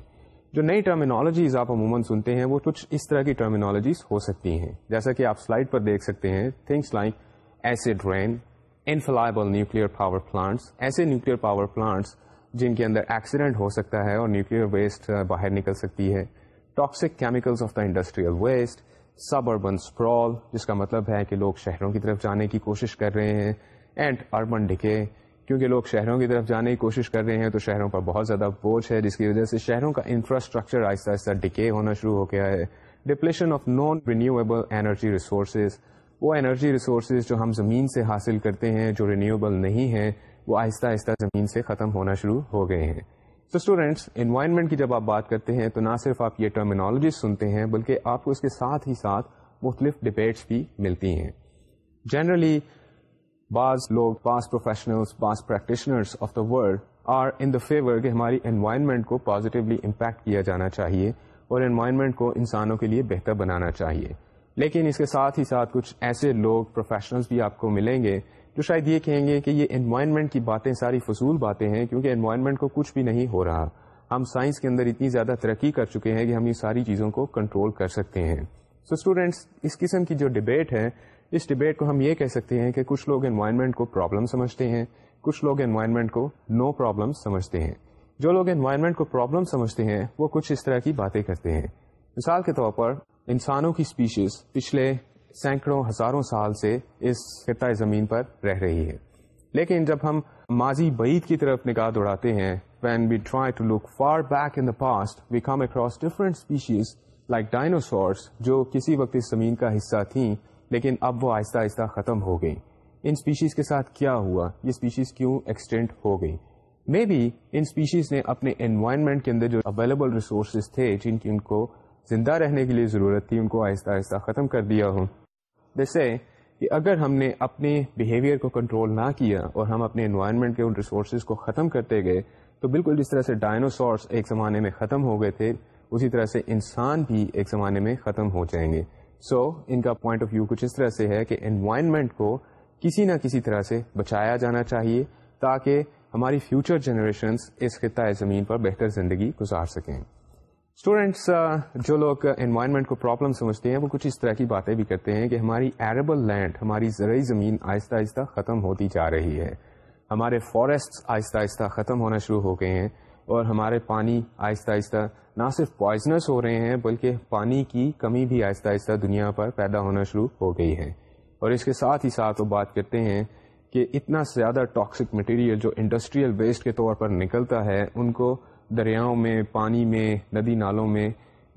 جو نئی ٹرمینالوجیز آپ عموماً سنتے ہیں وہ کچھ اس طرح کی ٹرمینالوجیز ہو سکتی ہیں جیسا کہ آپ سلائڈ پر دیکھ سکتے ہیں things like acid rain inflammable nuclear power plants ایسے نیوکلیر پاور پلانٹس جن کے اندر ایکسیڈنٹ ہو سکتا ہے اور نیوکلیر ویسٹ باہر نکل سکتی ہے toxic chemicals of the industrial waste suburban sprawl جس کا مطلب ہے کہ لوگ شہروں کی طرف جانے کی کوشش کر رہے ہیں اینڈ اربن ڈکے کیونکہ لوگ شہروں کی طرف جانے کی کوشش کر رہے ہیں تو شہروں پر بہت زیادہ بوجھ ہے جس کی وجہ سے شہروں کا انفراسٹرکچر آہستہ آہستہ ڈکے ہونا شروع ہو گیا ہے depletion of non renewable energy resources وہ انرجی ریسورسز جو ہم زمین سے حاصل کرتے ہیں جو رینیوبل نہیں ہیں وہ آہستہ آہستہ زمین سے ختم ہونا شروع ہو گئے ہیں تو اسٹوڈینٹس انوائرمنٹ کی جب آپ بات کرتے ہیں تو نہ صرف آپ یہ ٹرمینالوجی سنتے ہیں بلکہ آپ کو اس کے ساتھ ہی ساتھ مختلف ڈبیٹس بھی ملتی ہیں جنرلی بعض لوگ بعض پروفیشنلز بعض practitioners of the world are in the favour کہ ہماری انوائرمنٹ کو پازیٹیولی امپیکٹ کیا جانا چاہیے اور انوائرمنٹ کو انسانوں کے لیے بہتر بنانا چاہیے لیکن اس کے ساتھ ہی ساتھ کچھ ایسے لوگ پروفیشنلس بھی آپ کو ملیں گے جو شاید یہ کہیں گے کہ یہ انوائرمنٹ کی باتیں ساری فضول باتیں ہیں کیونکہ انوائرمنٹ کو کچھ بھی نہیں ہو رہا ہم سائنس کے اندر اتنی زیادہ ترقی کر چکے ہیں کہ ہم یہ ساری چیزوں کو کنٹرول کر سکتے ہیں سو so اسٹوڈینٹس اس قسم کی جو ڈبیٹ ہے اس ڈبیٹ کو ہم یہ کہہ سکتے ہیں کہ کچھ لوگ انوائرمنٹ کو پرابلم سمجھتے ہیں کچھ لوگ انوائرمنٹ کو نو پرابلم سمجھتے ہیں جو لوگ انوائرمنٹ کو پرابلم سمجھتے ہیں وہ کچھ اس طرح کی باتیں کرتے ہیں مثال کے طور پر انسانوں کی اسپیشیز پچھلے سینکڑوں ہزاروں سال سے اس خطۂ زمین پر رہ رہی ہے لیکن جب ہم ماضی بعید کی طرف نگاہ دوڑاتے ہیں when we try to look for back in the past we come across different species like dinosaurs جو کسی وقت اس زمین کا حصہ تھیں لیکن اب وہ آہستہ آہستہ ختم ہو گئیں ان اسپیشیز کے ساتھ کیا ہوا یہ اسپیشیز کیوں ایکسٹینٹ ہو گئیں مے بی ان اسپیشیز نے اپنے انوائرمنٹ کے اندر جو اویلیبل ریسورسز تھے جن کی ان کو زندہ رہنے کے لیے ضرورت تھی ان کو آہستہ آہستہ ختم کر دیا ہو جیسے کہ اگر ہم نے اپنے بیہیویئر کو کنٹرول نہ کیا اور ہم اپنے انوائرمنٹ کے ان ریسورسز کو ختم کرتے گئے تو بالکل جس طرح سے ڈائنوسورس ایک زمانے میں ختم ہو گئے تھے اسی طرح سے انسان بھی ایک زمانے میں ختم ہو جائیں گے سو ان کا پوائنٹ آف ویو کچھ اس طرح سے ہے کہ انوائرمنٹ کو کسی نہ کسی طرح سے بچایا جانا چاہیے تاکہ ہماری فیوچر جنریشنس اس خطۂ زمین پر بہتر زندگی گزار سکیں اسٹوڈینٹس جو لوگ انوائرمنٹ کو پرابلم سمجھتے ہیں وہ کچھ اس طرح کی باتیں بھی کرتے ہیں کہ ہماری ایربل لینڈ ہماری زرعی زمین آہستہ آہستہ ختم ہوتی جا رہی ہے ہمارے فارسٹ آہستہ آہستہ ختم ہونا شروع ہو گئے ہیں اور ہمارے پانی آہستہ آہستہ نہ صرف پوائزنس ہو رہے ہیں بلکہ پانی کی کمی بھی آہستہ آہستہ دنیا پر پیدا ہونا شروع ہو گئی ہے اور اس کے ساتھ ہی ساتھ وہ بات کرتے ہیں کہ اتنا زیادہ ٹاکسک مٹیریل جو انڈسٹریل ویسٹ کے طور پر نکلتا ہے ان کو دریاؤں میں پانی میں ندی نالوں میں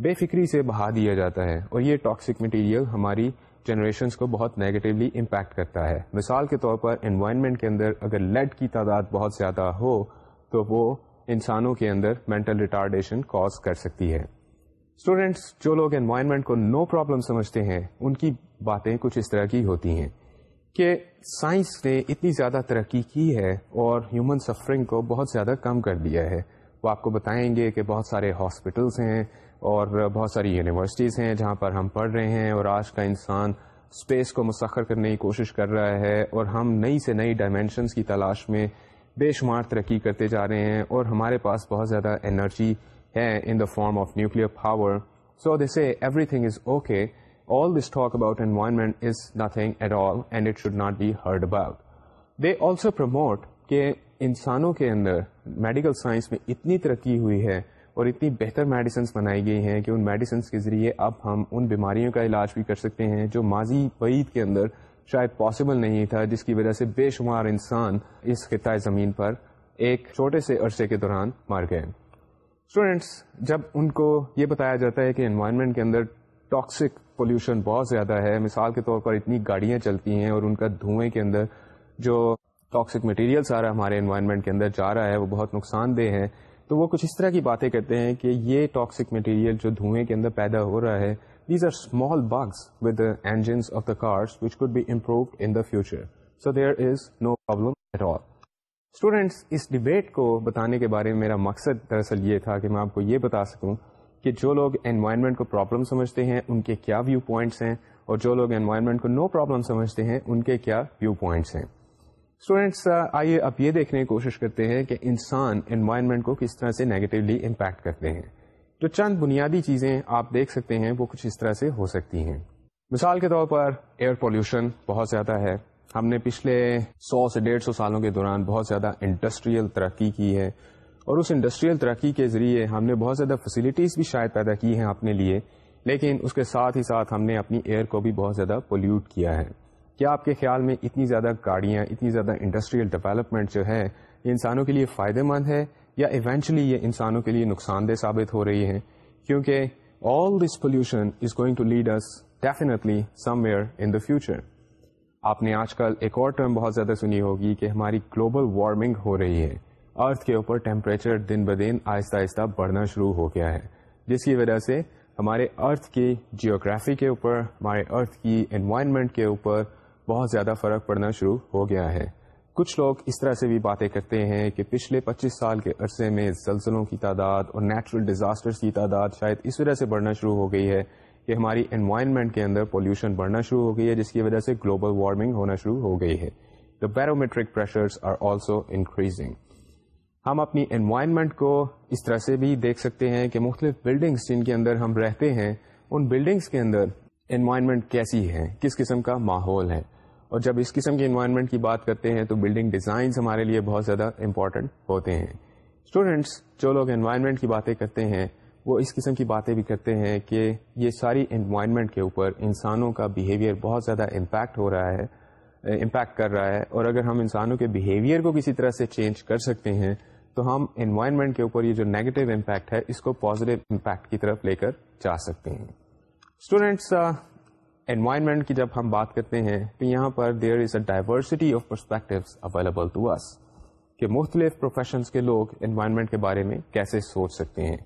بے فکری سے بہا دیا جاتا ہے اور یہ ٹاکسک مٹیریل ہماری جنریشنس کو بہت نگیٹولی امپیکٹ کرتا ہے مثال کے طور پر انوائرمنٹ کے اندر اگر لیڈ کی تعداد بہت زیادہ ہو تو وہ انسانوں کے اندر مینٹل ریٹارڈیشن کوز کر سکتی ہے اسٹوڈینٹس جو لوگ انوائرمنٹ کو نو no پرابلم سمجھتے ہیں ان کی باتیں کچھ اس طرح کی ہوتی ہیں کہ سائنس نے اتنی زیادہ ترقی کی ہے اور ہیومن سفرنگ کو بہت زیادہ کم کر دیا ہے وہ آپ کو بتائیں گے کہ بہت سارے ہاسپٹلس ہیں اور بہت ساری یونیورسٹیز ہیں جہاں پر ہم پڑھ رہے ہیں اور آج کا انسان اسپیس کو مسخر کرنے کی کوشش کر رہا ہے اور ہم نئی سے نئی ڈائمینشنس کی تلاش میں بے شمار ترقی کرتے جا رہے ہیں اور ہمارے پاس بہت زیادہ انرجی ہے in the form of nuclear power so this a everything is okay all this talk about environment is nothing at all and it should not be heard about they also promote کہ انسانوں کے اندر medical science میں اتنی ترقی ہوئی ہے اور اتنی بہتر میڈیسنس بنائی گئی ہیں کہ ان میڈیسنس کے ذریعے اب ہم ان بیماریوں کا علاج بھی کر سکتے ہیں جو ماضی بعید کے اندر شاید پاسبل نہیں تھا جس کی وجہ سے بے شمار انسان اس خطۂ زمین پر ایک چھوٹے سے عرصے کے دوران مار گئے اسٹوڈینٹس جب ان کو یہ بتایا جاتا ہے کہ انوائرمنٹ کے اندر ٹاکسک پولوشن بہت زیادہ ہے مثال کے طور پر اتنی گاڑیاں چلتی ہیں اور ان کا دھوئیں کے اندر جو ٹاکسک مٹیریل سارا ہمارے انوائرمنٹ کے اندر جا رہا ہے وہ بہت نقصان دہ ہے تو وہ کچھ اس طرح کی باتیں کرتے ہیں کہ یہ ٹاکسک مٹیریل جو دھوئیں کے اندر پیدا ہو رہا ہے these are small bugs witness of the cars which could be improved in the future so there is no problem students us debate کو بتانے کے بارے میں میرا مقصد دراصل یہ تھا کہ میں آپ کو یہ بتا سکوں کہ جو لوگ انوائرمنٹ کو پرابلم سمجھتے ہیں ان کے کیا ویو پوائنٹس ہیں اور جو لوگ انوائرمنٹ کو نو پرابلم سمجھتے ہیں ان کے کیا ویو پوائنٹس ہیں اسٹوڈینٹس آئیے آپ یہ دیکھنے کی کوشش کرتے ہیں کہ انسان انوائرمنٹ کو کس طرح سے نیگیٹولی امپیکٹ کرتے ہیں جو چند بنیادی چیزیں آپ دیکھ سکتے ہیں وہ کچھ اس طرح سے ہو سکتی ہیں مثال کے طور پر ایئر پولوشن بہت زیادہ ہے ہم نے پچھلے سو سے ڈیڑھ سو سالوں کے دوران بہت زیادہ انڈسٹریل ترقی کی ہے اور اس انڈسٹریل ترقی کے ذریعے ہم نے بہت زیادہ فیسلٹیز بھی شاید پیدا کی ہیں اپنے لیے لیکن اس کے ساتھ ہی ساتھ ہم نے اپنی ایئر کو بھی بہت زیادہ پولیوٹ کیا ہے کیا آپ کے خیال میں اتنی زیادہ گاڑیاں اتنی زیادہ انڈسٹریل ڈیولپمنٹ جو ہے یہ انسانوں کے لیے فائدہ مند ہے یا ایونچولی یہ انسانوں کے لیے نقصان دہ ثابت ہو رہی ہے کیونکہ all this pollution is going to lead is definitely somewhere in the future آپ نے آج کل ایک اور ٹرم بہت زیادہ سنی ہوگی کہ ہماری گلوبل وارمنگ ہو رہی ہے ارتھ کے اوپر ٹیمپریچر دن بدن آہستہ آہستہ بڑھنا شروع ہو گیا ہے جس کی وجہ سے ہمارے ارتھ کی جیوگرافی کے اوپر ہمارے ارتھ کی انوائرمنٹ کے اوپر بہت زیادہ فرق پڑنا شروع ہو گیا ہے کچھ لوگ اس طرح سے بھی باتیں کرتے ہیں کہ پچھلے پچیس سال کے عرصے میں زلزلوں کی تعداد اور نیچرل ڈیزاسٹرس کی تعداد شاید اس وجہ سے بڑھنا شروع ہو گئی ہے کہ ہماری انوائرمنٹ کے اندر پولوشن بڑھنا شروع ہو گئی ہے جس کی وجہ سے گلوبل وارمنگ ہونا شروع ہو گئی ہے the barometric pressures are also increasing ہم اپنی انوائرمنٹ کو اس طرح سے بھی دیکھ سکتے ہیں کہ مختلف بلڈنگس جن کے اندر ہم رہتے ہیں ان بلڈنگس کے اندر انوائرمنٹ کیسی ہے کس قسم کا ماحول ہے اور جب اس قسم کے انوائرمنٹ کی بات کرتے ہیں تو بلڈنگ ڈیزائنس ہمارے لیے بہت زیادہ امپورٹنٹ ہوتے ہیں اسٹوڈینٹس جو لوگ انوائرمنٹ کی باتیں کرتے ہیں وہ اس قسم کی باتیں بھی کرتے ہیں کہ یہ ساری انوائرمنٹ کے اوپر انسانوں کا بیہیویئر بہت زیادہ امپیکٹ ہو رہا ہے امپیکٹ کر رہا ہے اور اگر ہم انسانوں کے بیہیویئر کو کسی طرح سے چینج کر سکتے ہیں تو ہم انوائرمنٹ کے اوپر یہ جو نیگیٹو امپیکٹ ہے اس کو پازیٹیو امپیکٹ کی طرف لے کر جا سکتے ہیں اسٹوڈینٹس انوائرمنٹ کی جب ہم بات کرتے ہیں تو یہاں پر there is a diversity of perspective available to us کہ مختلف پروفیشنس کے لوگ انوائرمنٹ کے بارے میں کیسے سوچ سکتے ہیں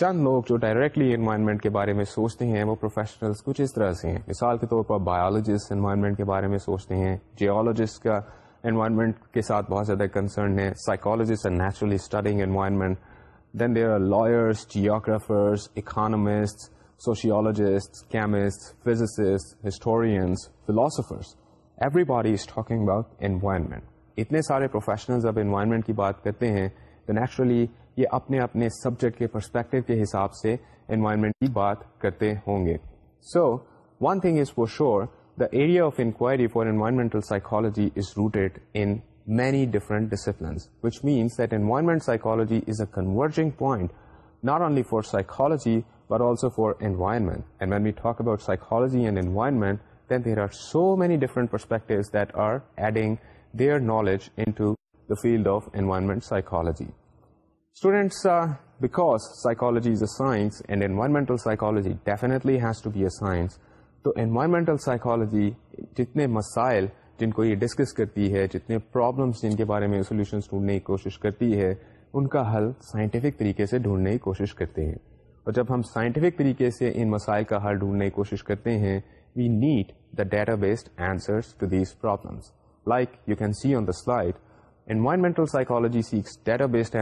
چند لوگ جو ڈائریکٹلی انوائرمنٹ کے بارے میں سوچتے ہیں وہ پروفیشنلس کچھ اس طرح سے ہیں مثال کے طور پر بایولوجسٹ انوائرمنٹ کے بارے میں سوچتے ہیں جیولوجسٹ کا انوائرمنٹ کے ساتھ بہت زیادہ کنسرن ہے psychologist naturally studying environment then there are lawyers geographers economist sociologist chemist physicist historians philosophers everybody is talking about environment اتنے سارے پروفیشنل اب اینوائرمنٹ کی بات کرتے ہیں تو نیچرلی یہ اپنے اپنے سبجیکٹ کے پرسپیکٹو کے حساب سے انوائرمنٹ کی بات کرتے ہوں گے so one thing is for sure the area of inquiry for environmental psychology is rooted in many different disciplines which means that environment psychology is a converging point not only for psychology for also for environment when we talk about psychology and then there are so many different perspective are adding their knowledge in field of environment psychology students تو environmental psychology جتنے مسائل جن کو یہ discuss کرتی ہے جتنے problems جن کے بارے میں سولوشن ڈھونڈنے کی کوشش کرتی ہے ان کا حل سائنٹفک طریقے سے ڈھونڈنے کی کوشش کرتے ہیں اور جب ہم سائنٹیفک طریقے سے ان مسائل کا حل ڈھونڈنے کی کوشش کرتے ہیں we need the data based answer like you can see on the slide environmental psychology seeks data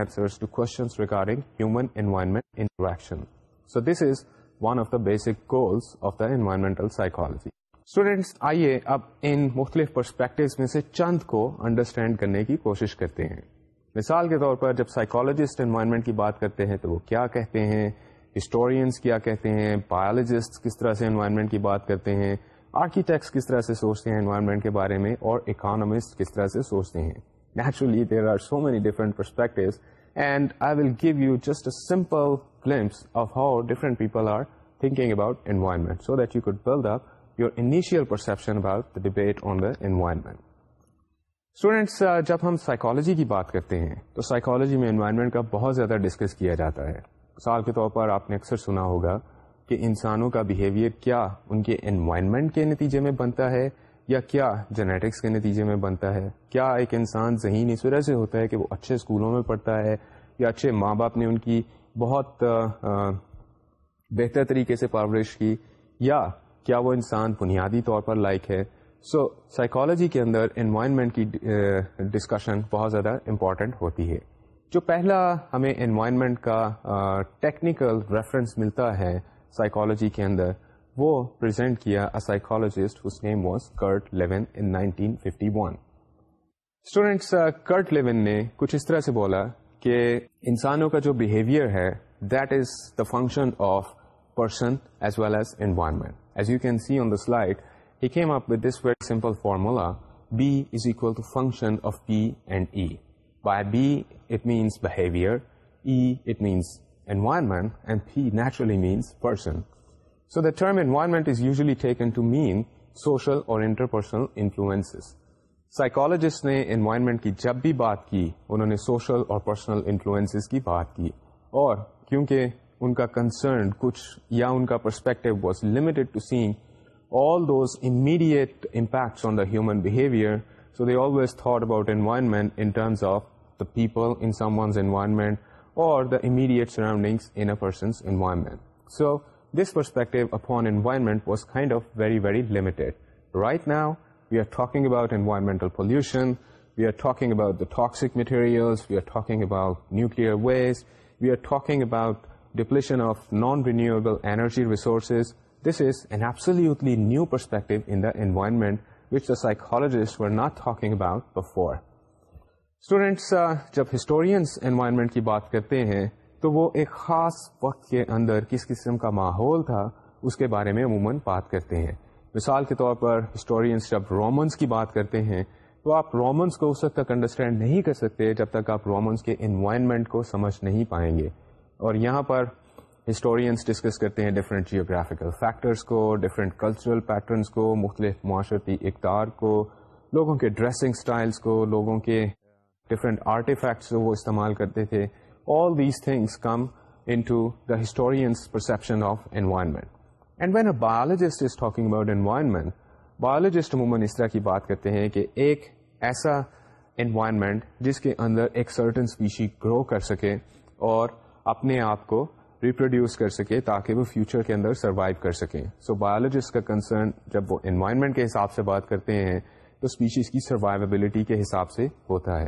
interaction so this is one of the basic goals of the environmental psychology students آئیے اب ان مختلف perspectives میں سے چند کو understand کرنے کی کوشش کرتے ہیں مثال کے طور پر جب سائیکالوجسٹ انوائرمنٹ کی بات کرتے ہیں تو وہ کیا کہتے ہیں ہسٹورینس کیا کہتے ہیں بایولوجسٹ کس طرح سے انوائرمنٹ کی بات کرتے ہیں آرکیٹیکٹس کس طرح سے سوچتے ہیں انوائرمنٹ کے بارے میں اور اکانومسٹ کس طرح سے سوچتے ہیں naturally there are so many different perspectives and I will give you just simple of how different people are thinking about environment so that you could build up your initial perception about debate on the environment students جب ہم psychology کی بات کرتے ہیں تو psychology میں environment کا بہت زیادہ ڈسکس کیا جاتا ہے مثال کے طور پر آپ نے اکثر سنا ہوگا کہ انسانوں کا بیہیویئر کیا ان کے انوائرمنٹ کے نتیجے میں بنتا ہے یا کیا جنیٹکس کے نتیجے میں بنتا ہے کیا ایک انسان ذہین اس وجہ سے ہوتا ہے کہ وہ اچھے اسکولوں میں پڑھتا ہے یا اچھے ماں باپ نے ان کی بہت بہتر طریقے سے پرورش کی یا کیا وہ انسان بنیادی طور پر لائق ہے سو so, سائیکالوجی کے اندر انوائرمنٹ کی ڈسکشن بہت زیادہ امپورٹنٹ ہوتی ہے جو پہلا ہمیں انوائرمنٹ کا ٹیکنیکل ریفرنس ملتا ہے سائیکالوجی کے اندر وہ پریزنٹ کیا psychologist name was Kurt Lewin in 1951 students Kurt Lewin نے کچھ اس طرح سے بولا کہ انسانوں کا جو بیہیویئر ہے that is the function of person as well as environment as you can see on the slide he came up slight this very simple formula B is equal to function of P and E by B it means behaviour it means environment and P naturally means person so term environment is usually taken to mean social or interpersonal influences psychologist نے environment کی جب بھی بات کی انہوں نے social اور personal influencers کی بات کی اور کیونکہ ان کا کنسرن کچھ یا ان کا perspective was limited to all those immediate impacts on the human behaviour so they always thought about environment in terms of the people in someone's environment or the immediate surroundings in a person's environment. So this perspective upon environment was kind of very limited. Right now, we are talking about environmental pollution, we are talking about the toxic materials, we are talking about nuclear waste, we are talking about depletion of non-renewable energy resources. This is an absolutely new perspective in the environment which the psychologists were not talking about before. Students uh, جب historians environment کی بات کرتے ہیں تو وہ ایک خاص وقت کے اندر کس قسم کا ماحول تھا اس کے بارے میں عموماً بات کرتے ہیں مثال کے طور پر ہسٹورینس جب رومنس کی بات کرتے ہیں تو آپ رومنس کو اس وقت تک انڈرسٹینڈ نہیں کر سکتے جب تک آپ رومنس کے انوائرمنٹ کو سمجھ نہیں پائیں گے اور یہاں پر ہسٹورینس ڈسکس کرتے ہیں ڈفرینٹ جیوگرافیکل فیکٹرس کو ڈفرینٹ کلچرل پیٹرنس کو مختلف معاشرتی اقدار کو لوگوں کے ڈریسنگ اسٹائلس کو لوگوں کے ڈفرینٹ آرٹیفیکٹس جو وہ استعمال کرتے تھے all these things come into the historians perception of environment and when a biologist is talking about environment biologist عموماً اس طرح کی بات کرتے ہیں کہ ایک ایسا انوائرمنٹ جس کے اندر ایک سرٹن اسپیشی گرو کر سکے اور اپنے آپ کو ریپروڈیوس کر سکے تاکہ وہ فیوچر کے اندر سروائو کر سکیں سو بایولوجسٹ کا کنسرن جب وہ انوائرمنٹ کے حساب سے بات کرتے ہیں تو اسپیشیز کی سروائبلٹی کے حساب سے ہوتا ہے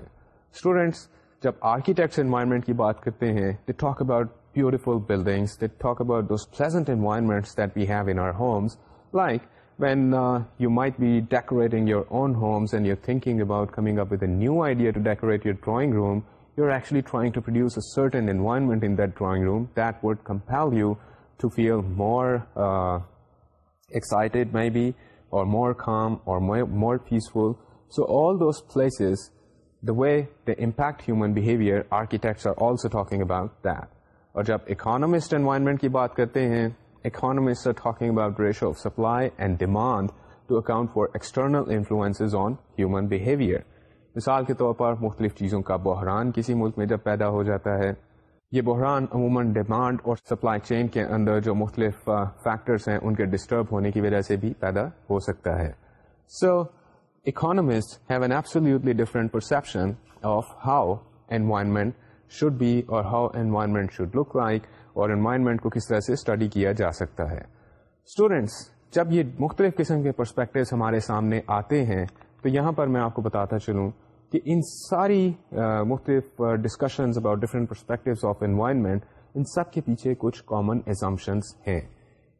اسٹوڈینٹس جب آرکیٹیکٹس انوائرمنٹ کی بات کرتے ہیں they talk about beautiful buildings they talk about those pleasant environments that we have in homes like when you might be decorating your own homes and your thinking about coming up with a new idea to decorate your drawing room you are actually trying to produce a certain environment in that drawing room that would compel you to feel more excited maybe or more calm or more peaceful so all those places the way impact human behaviour architects اور جب economist environment کی بات کرتے ہیں economist are talking about ratio of supply and demand to account for external influence on human behaviour مثال کے طور پر مختلف چیزوں کا بحران کسی ملک میں جب پیدا ہو جاتا ہے یہ بحران عموماً ڈیمانڈ اور سپلائی چین کے اندر جو مختلف فیکٹرس ہیں ان کے ڈسٹرب ہونے کی وجہ سے بھی پیدا ہو سکتا ہے so so, economists perception of how environment should be اور how environment should look like اور انوائرمنٹ کو کس طرح سے اسٹڈی کیا جا سکتا ہے اسٹوڈینٹس جب یہ مختلف قسم کے پرسپیکٹوس ہمارے سامنے آتے ہیں تو یہاں پر میں آپ کو بتاتا چلوں کہ ان ساری مختلف discussions about different perspective of environment ان سب کے پیچھے کچھ کامن ایزمپشنس ہیں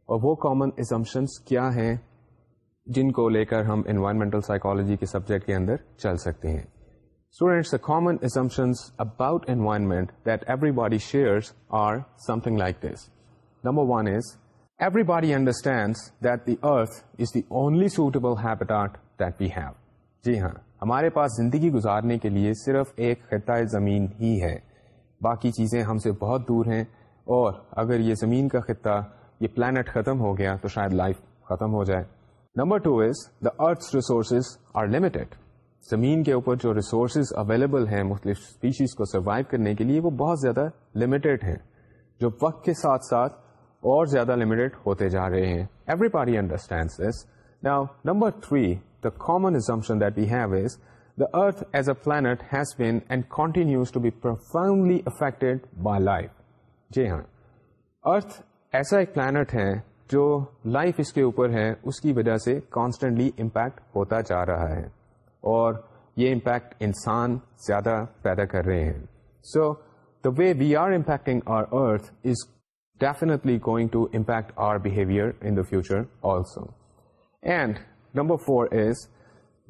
اور وہ کامن ایزمپشنس کیا ہیں جن کو لے کر ہم انوائرمنٹل سائیکالوجی کے سبجیکٹ کے اندر چل سکتے ہیں students common common notion about environment that everybody share one is everybody understand the earth is the only suitable that we have جی ہاں ہمارے پاس زندگی گزارنے کے لیے صرف ایک خطۂ زمین ہی ہے باقی چیزیں ہم سے بہت دور ہیں اور اگر یہ زمین کا خطہ یہ پلانٹ ختم ہو گیا تو شاید لائف ختم ہو جائے number two is the earth resources are limited زمین کے اوپر جو ریسورسز اویلیبل ہیں مختلف اسپیشیز کو سروائو کرنے کے لیے وہ بہت زیادہ لمیٹیڈ ہیں جو وقت کے ساتھ ساتھ اور زیادہ لمیٹڈ ہوتے جا رہے ہیں ایوری پاری انڈرسٹینڈ دس نا three the common that we have is the earth as a plant has been and continues by life جی ہاں ارتھ ایسا ایک پلانٹ ہے جو لائف اس کے اوپر ہے اس کی وجہ سے کانسٹنٹلی امپیکٹ ہوتا جا رہا ہے اور یہ امپیکٹ انسان زیادہ پیدا کر رہے ہیں so the way we are impacting our earth is definitely going to impact our behaviour in the future also and number four is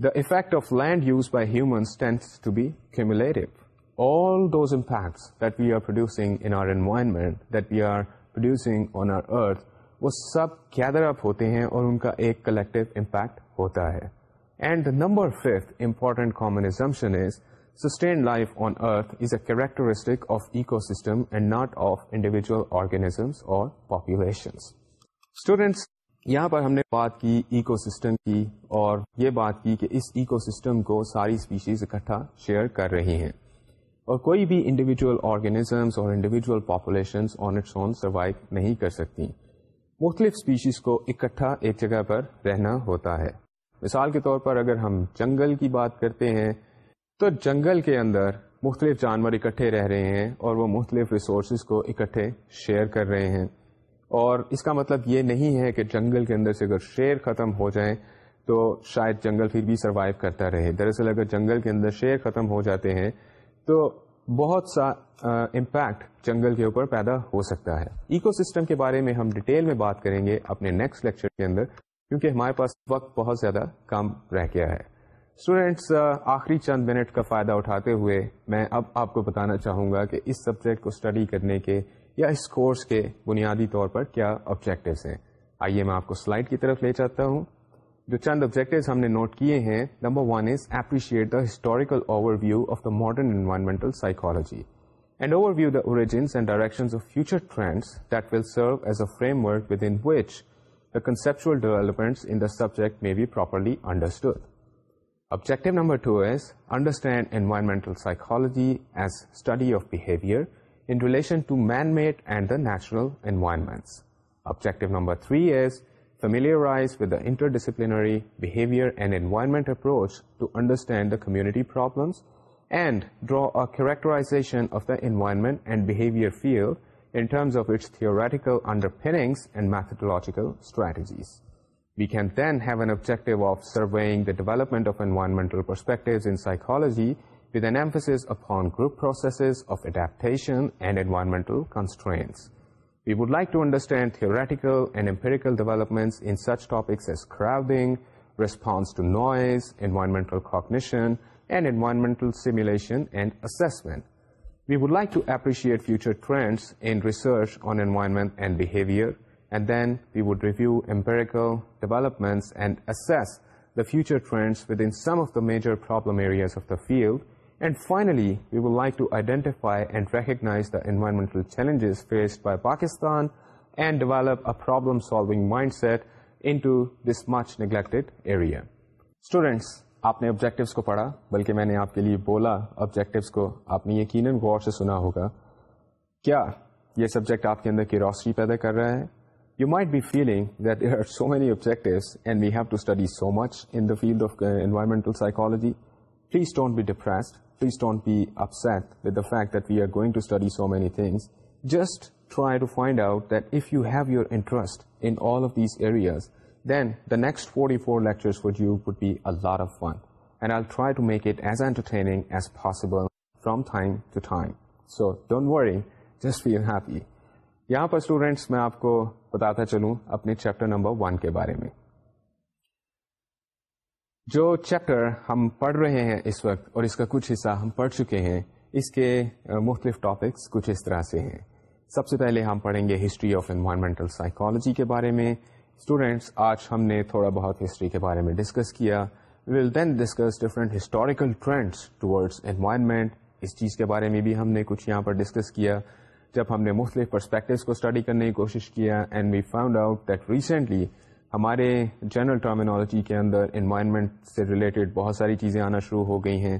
the effect of land use by humans tends to be cumulative all those impacts that we are producing in our environment, that we are producing on our earth, وہ سب گیدر اپ ہوتے ہیں اور ان کا ایک collective impact ہوتا ہے and number fifth important fifth is sustain life on earth is a characteristic of eco system and not of individual organisms اور populations students یہاں پر ہم نے بات کی اکو سسٹم کی اور یہ بات کی کہ اس اکو سسٹم کو ساری اسپیشیز اکٹھا شیئر کر رہی ہیں اور کوئی بھی انڈیویجول آرگینزمس اور individual populations on its own survive نہیں کر سکتی مختلف اسپیشیز کو اکٹھا ایک جگہ پر رہنا ہوتا ہے مثال کے طور پر اگر ہم جنگل کی بات کرتے ہیں تو جنگل کے اندر مختلف جانور اکٹھے رہ رہے ہیں اور وہ مختلف ریسورسز کو اکٹھے شیئر کر رہے ہیں اور اس کا مطلب یہ نہیں ہے کہ جنگل کے اندر سے اگر شیر ختم ہو جائیں تو شاید جنگل پھر بھی سروائیو کرتا رہے دراصل اگر جنگل کے اندر شیر ختم ہو جاتے ہیں تو بہت سا امپیکٹ جنگل کے اوپر پیدا ہو سکتا ہے ایکو سسٹم کے بارے میں ہم ڈیٹیل میں بات کریں گے اپنے نیکسٹ لیکچر کے اندر کیونکہ ہمارے پاس وقت بہت زیادہ کم رہ گیا ہے اسٹوڈینٹس آخری چند منٹ کا فائدہ اٹھاتے ہوئے میں اب آپ کو بتانا چاہوں گا کہ اس سبجیکٹ کو اسٹڈی کرنے کے یا اس کورس کے بنیادی طور پر کیا آبجیکٹیوس ہیں آئیے میں آپ کو سلائڈ کی طرف لے جاتا ہوں جو چند آبجیکٹوز ہم نے نوٹ کیے ہیں number one is appreciate the historical overview of the modern environmental psychology and overview the origins and direction of future trends that will serve as a framework within which the conceptual developments in the subject may be properly understood objective number two is understand environmental psychology as study of behaviour in relation to man-made and the natural environments. Objective number three is familiarise with interdisciplinary behaviour environment approach to understand committee draw characterisation of environment their theoretical things and methodological strategies we can then have an object of surveying the development of environmental perspective in psychology with an emphasis of on group process of adaptational constructs We would like to understand theoretical and empirical developments in such topics as crowding, response to noise, environmental cognition, and environmental simulation and assessment. We would like to appreciate future trends in research on environment and behavior, and then we would review empirical developments and assess the future trends within some of the major problem areas of the field And finally, we would like to identify and recognize the environmental challenges faced by Pakistan and develop a problem-solving mindset into this much-neglected area. Students, آپ نے objectives کو پڑھا بلکہ میں نے آپ کے لیے بولا آبجیکٹیوس کو آپ نے یقیناً غور سے سنا ہوگا کیا یہ سبجیکٹ آپ کے اندر کی روشنی پیدا کر رہا ہے you might be feeling that there are so many objectives and we have to study so much in the field of environmental psychology fact we are going to study so many things just try to find out if you have you interest then the next four a four lecturing as possible from تھاپی یہاں پر students میں آپ کو بتاتا چلوں اپنے chapter number one کے بارے میں جو چیپٹر ہم پڑھ رہے ہیں اس وقت اور اس کا کچھ حصہ ہم پڑھ چکے ہیں اس کے مختلف ٹاپکس کچھ اس طرح سے ہیں سب سے پہلے ہم پڑھیں گے ہسٹری آف انوائرمنٹل سائیکالوجی کے بارے میں اسٹوڈینٹس آج ہم نے تھوڑا بہت ہسٹری کے بارے میں ڈسکس کیا will then discuss different historical trends towards environment اس چیز کے بارے میں بھی ہم نے کچھ یہاں پر ڈسکس کیا جب ہم نے مختلف پرسپیکٹوس کو اسٹڈی کرنے کی کوشش کیا and we found out that recently ہمارے جنرل ٹرمینالوجی کے اندر انوائرمنٹ سے ریلیٹڈ بہت ساری چیزیں آنا شروع ہو گئی ہیں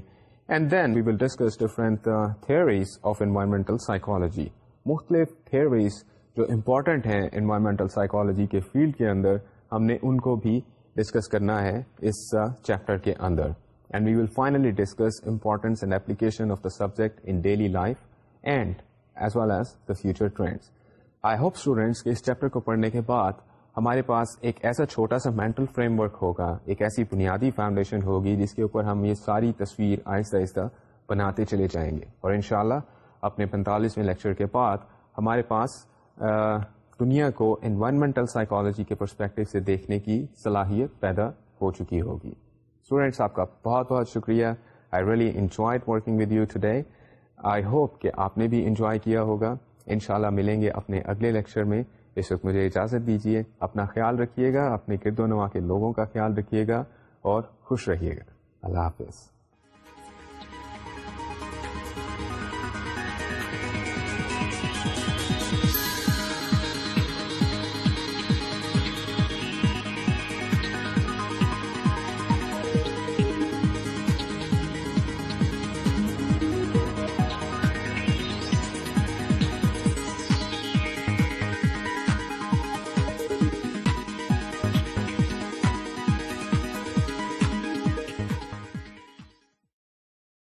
and then we will discuss different theories of environmental psychology مختلف تھیوریز جو امپورٹنٹ ہیں انوائرمنٹل سائیکالوجی کے فیلڈ کے اندر ہم نے ان کو بھی ڈسکس کرنا ہے اس چیپٹر uh, کے اندر and we will finally discuss importance and application of the subject in daily life and as well as the future trends I hope students کے اس چیپٹر کو پڑھنے کے بعد ہمارے پاس ایک ایسا چھوٹا سا مینٹل فریم ورک ہوگا ایک ایسی بنیادی فاؤنڈیشن ہوگی جس کے اوپر ہم یہ ساری تصویر آہستہ آہستہ بناتے چلے جائیں گے اور انشاءاللہ اپنے پینتالیسویں لیکچر کے بعد ہمارے پاس دنیا کو انوائرمنٹل سائیکالوجی کے پرسپیکٹو سے دیکھنے کی صلاحیت پیدا ہو چکی ہوگی اسٹوڈینٹس آپ کا بہت بہت شکریہ I really enjoyed working with you today I hope کہ آپ نے بھی انجوائے کیا ہوگا انشاءاللہ ملیں گے اپنے اگلے لیکچر میں اس وقت مجھے اجازت دیجیے اپنا خیال رکھیے گا اپنے گرد و نما کے لوگوں کا خیال رکھیے گا اور خوش رہیے گا اللہ حافظ